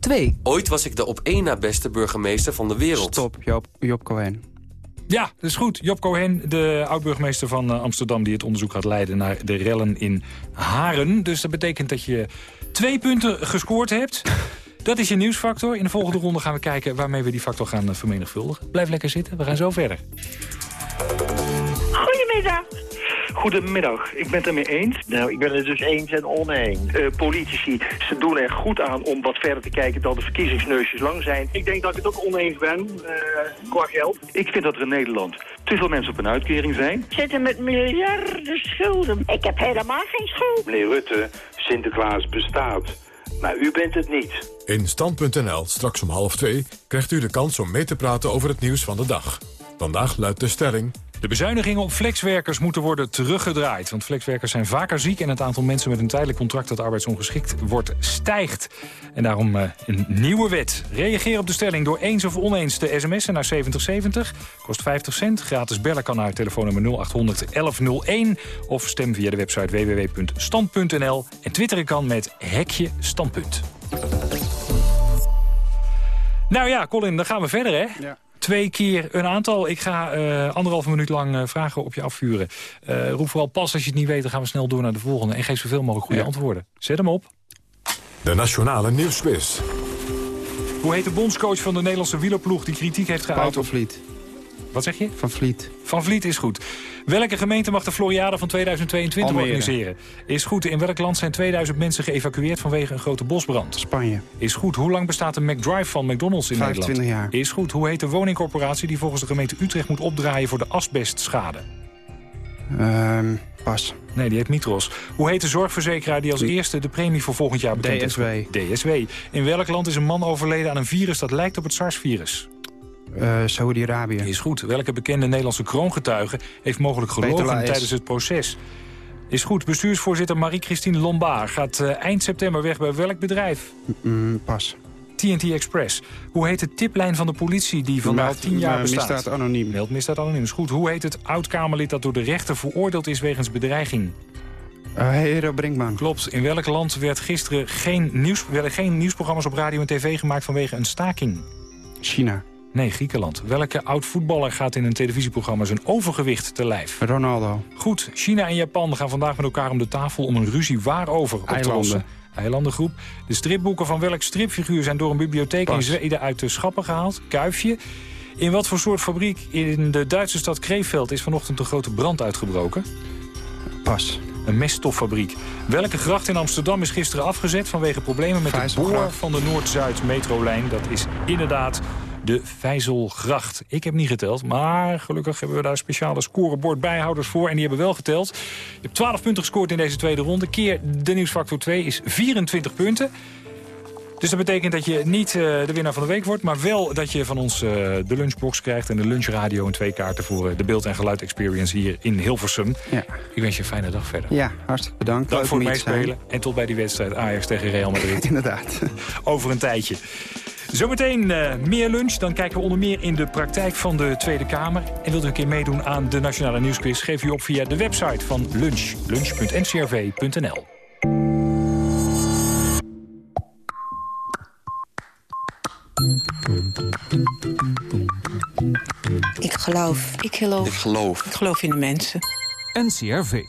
2. Ooit was ik de op één na beste burgemeester van de wereld. Stop, Job, Job Cohen. Ja, dat is goed. Job Cohen, de oud-burgemeester van eh, Amsterdam... die het onderzoek gaat leiden naar de rellen in Haren. Dus dat betekent dat je twee punten gescoord hebt. Dat is je nieuwsfactor. In de volgende ronde gaan we kijken waarmee we die factor gaan eh, vermenigvuldigen. Blijf lekker zitten, we gaan zo verder. Goedemiddag. Goedemiddag, ik ben het ermee eens. Nou, ik ben het dus eens en oneens. Eh, politici, ze doen er goed aan om wat verder te kijken dan de verkiezingsneusjes lang zijn. Ik denk dat ik het ook oneens ben, uh, qua geld. Ik vind dat er in Nederland te veel mensen op een uitkering zijn. Zitten met miljarden schulden. Ik heb helemaal geen schuld. Meneer Rutte, Sinterklaas bestaat. Maar u bent het niet. In Stand.nl, straks om half twee, krijgt u de kans om mee te praten over het nieuws van de dag. Vandaag luidt de stelling... De bezuinigingen op flexwerkers moeten worden teruggedraaid. Want flexwerkers zijn vaker ziek... en het aantal mensen met een tijdelijk contract dat arbeidsongeschikt wordt stijgt. En daarom uh, een nieuwe wet. Reageer op de stelling door eens of oneens te sms'en naar 7070. Kost 50 cent. Gratis bellen kan naar telefoonnummer 0800 1101. Of stem via de website www.stand.nl. En twitteren kan met hekje standpunt. Nou ja, Colin, dan gaan we verder, hè? Ja. Twee keer een aantal. Ik ga uh, anderhalve minuut lang uh, vragen op je afvuren. Uh, roep vooral pas als je het niet weet, dan gaan we snel door naar de volgende. En geef zoveel mogelijk goede ja. antwoorden. Zet hem op. De Nationale Nieuwsquiz. Hoe heet de bondscoach van de Nederlandse wielerploeg die kritiek heeft geuit? Vliet. Wat zeg je? Van Vliet. Van Vliet is goed. Welke gemeente mag de Floriade van 2022 Almere. organiseren? Is goed. In welk land zijn 2000 mensen geëvacueerd vanwege een grote bosbrand? Spanje. Is goed. Hoe lang bestaat de McDrive van McDonald's in 25 Nederland? jaar. Is goed. Hoe heet de woningcorporatie die volgens de gemeente Utrecht moet opdraaien voor de asbestschade? Um, pas. Nee, die heet Mitros. Hoe heet de zorgverzekeraar die als eerste de premie voor volgend jaar bekend DSW. DSW. In welk land is een man overleden aan een virus dat lijkt op het SARS-virus? Uh, Saudi-Arabië. Is goed. Welke bekende Nederlandse kroongetuige heeft mogelijk gelogen tijdens het proces? Is goed. Bestuursvoorzitter Marie-Christine Lombard gaat uh, eind september weg bij welk bedrijf? Mm, pas. TNT Express. Hoe heet de tiplijn van de politie die vandaag tien jaar bestaat? Misdaad anoniem. Meld misdaad anoniem. Is goed. Hoe heet het oud-Kamerlid dat door de rechter veroordeeld is wegens bedreiging? Uh, Hero Brinkman. Klopt. In welk land werd gisteren geen nieuws, werden geen nieuwsprogramma's op radio en tv gemaakt vanwege een staking? China. Nee, Griekenland. Welke oud-voetballer gaat in een televisieprogramma zijn overgewicht te lijf? Ronaldo. Goed. China en Japan gaan vandaag met elkaar om de tafel om een ruzie waarover op te lossen. Eilandengroep. De stripboeken van welk stripfiguur zijn door een bibliotheek Pas. in Zweden uit de schappen gehaald? Kuifje. In wat voor soort fabriek in de Duitse stad Kreeveld is vanochtend een grote brand uitgebroken? Pas. Een meststoffabriek. Welke gracht in Amsterdam is gisteren afgezet vanwege problemen met de boor van de Noord-Zuid metrolijn? Dat is inderdaad de Vijzelgracht. Ik heb niet geteld, maar gelukkig hebben we daar speciale scorebordbijhouders voor. En die hebben wel geteld. Je hebt 12 punten gescoord in deze tweede ronde. Keer de nieuwsfactor 2 is 24 punten. Dus dat betekent dat je niet uh, de winnaar van de week wordt... maar wel dat je van ons uh, de lunchbox krijgt en de lunchradio... en twee kaarten voor uh, de beeld- en geluid-experience hier in Hilversum. Ja. Ik wens je een fijne dag verder. Ja, hartstikke bedankt. Dank Leuk voor het meespelen. En tot bij die wedstrijd Ajax tegen Real Madrid. Inderdaad. Over een tijdje. Zometeen uh, meer lunch. Dan kijken we onder meer in de praktijk van de Tweede Kamer. En wilt u een keer meedoen aan de Nationale Nieuwsquiz... geef u op via de website van Lunch. lunch.ncrv.nl Ik geloof. Ik geloof. Ik geloof. Ik geloof in de mensen. NCRV.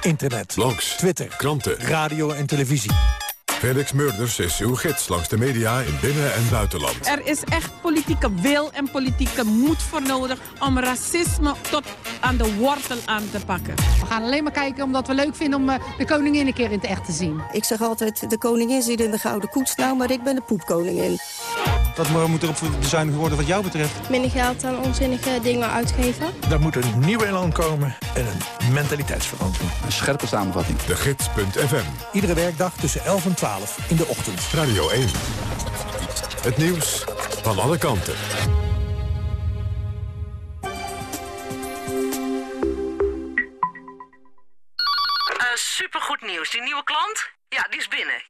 Internet. Blogs. Twitter. Kranten. Radio en televisie. Felix Murders is uw gids langs de media in binnen- en buitenland. Er is echt politieke wil en politieke moed voor nodig om racisme tot aan de wortel aan te pakken. We gaan alleen maar kijken omdat we leuk vinden om uh, de koningin een keer in het echt te zien. Ik zeg altijd, de koningin zit in de gouden koets nou, maar ik ben de poepkoningin. Wat moet er op bezuinigd worden wat jou betreft? Minder geld aan onzinnige dingen uitgeven. Er moet een nieuw elan komen en een mentaliteitsverandering. Een scherpe samenvatting. De Gids.fm. Iedere werkdag tussen 11 en 12 in de ochtend. Radio 1. Het nieuws van alle kanten. Uh, supergoed nieuws. Die nieuwe klant? Ja, die is binnen.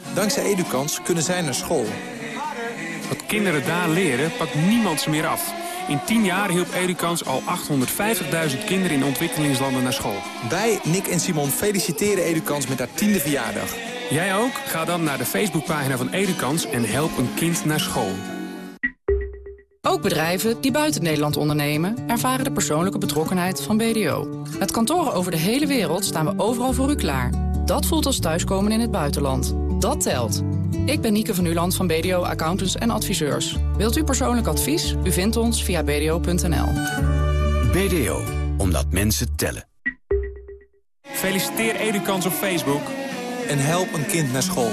Dankzij Edukans kunnen zij naar school. Wat kinderen daar leren, pakt niemand ze meer af. In 10 jaar hielp Edukans al 850.000 kinderen in ontwikkelingslanden naar school. Wij, Nick en Simon, feliciteren Edukans met haar tiende verjaardag. Jij ook? Ga dan naar de Facebookpagina van Edukans en help een kind naar school. Ook bedrijven die buiten Nederland ondernemen... ervaren de persoonlijke betrokkenheid van BDO. Met kantoren over de hele wereld staan we overal voor u klaar. Dat voelt als thuiskomen in het buitenland. Dat telt. Ik ben Nieke van Uland van BDO Accountants en Adviseurs. Wilt u persoonlijk advies? U vindt ons via bdo.nl. BDO, omdat mensen tellen. Feliciteer Edukans op Facebook. En help een kind naar school.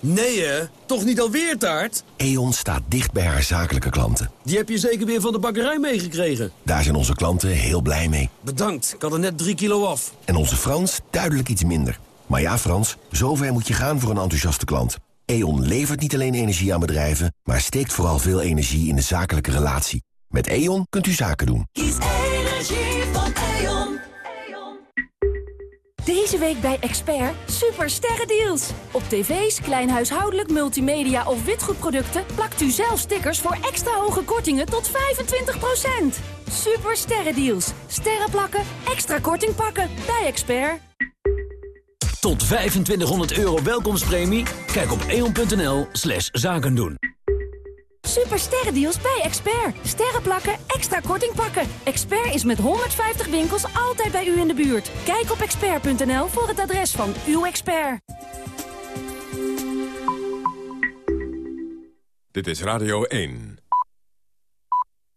Nee hè? Toch niet alweer taart? E.ON staat dicht bij haar zakelijke klanten. Die heb je zeker weer van de bakkerij meegekregen. Daar zijn onze klanten heel blij mee. Bedankt, ik had er net drie kilo af. En onze Frans duidelijk iets minder. Maar ja Frans, zover moet je gaan voor een enthousiaste klant. E.ON levert niet alleen energie aan bedrijven... maar steekt vooral veel energie in de zakelijke relatie. Met E.ON kunt u zaken doen. Kies energie van E.ON. Deze week bij Expert super sterrendeals. Op tv's, kleinhuishoudelijk, multimedia of witgoedproducten... plakt u zelf stickers voor extra hoge kortingen tot 25%. Super sterrendeals. Sterren plakken, extra korting pakken. Bij Expert. Tot 2500 euro welkomstpremie? Kijk op eon.nl slash zaken doen. Super sterrendeals bij Expert. Sterren plakken, extra korting pakken. Expert is met 150 winkels altijd bij u in de buurt. Kijk op expert.nl voor het adres van uw expert. Dit is Radio 1.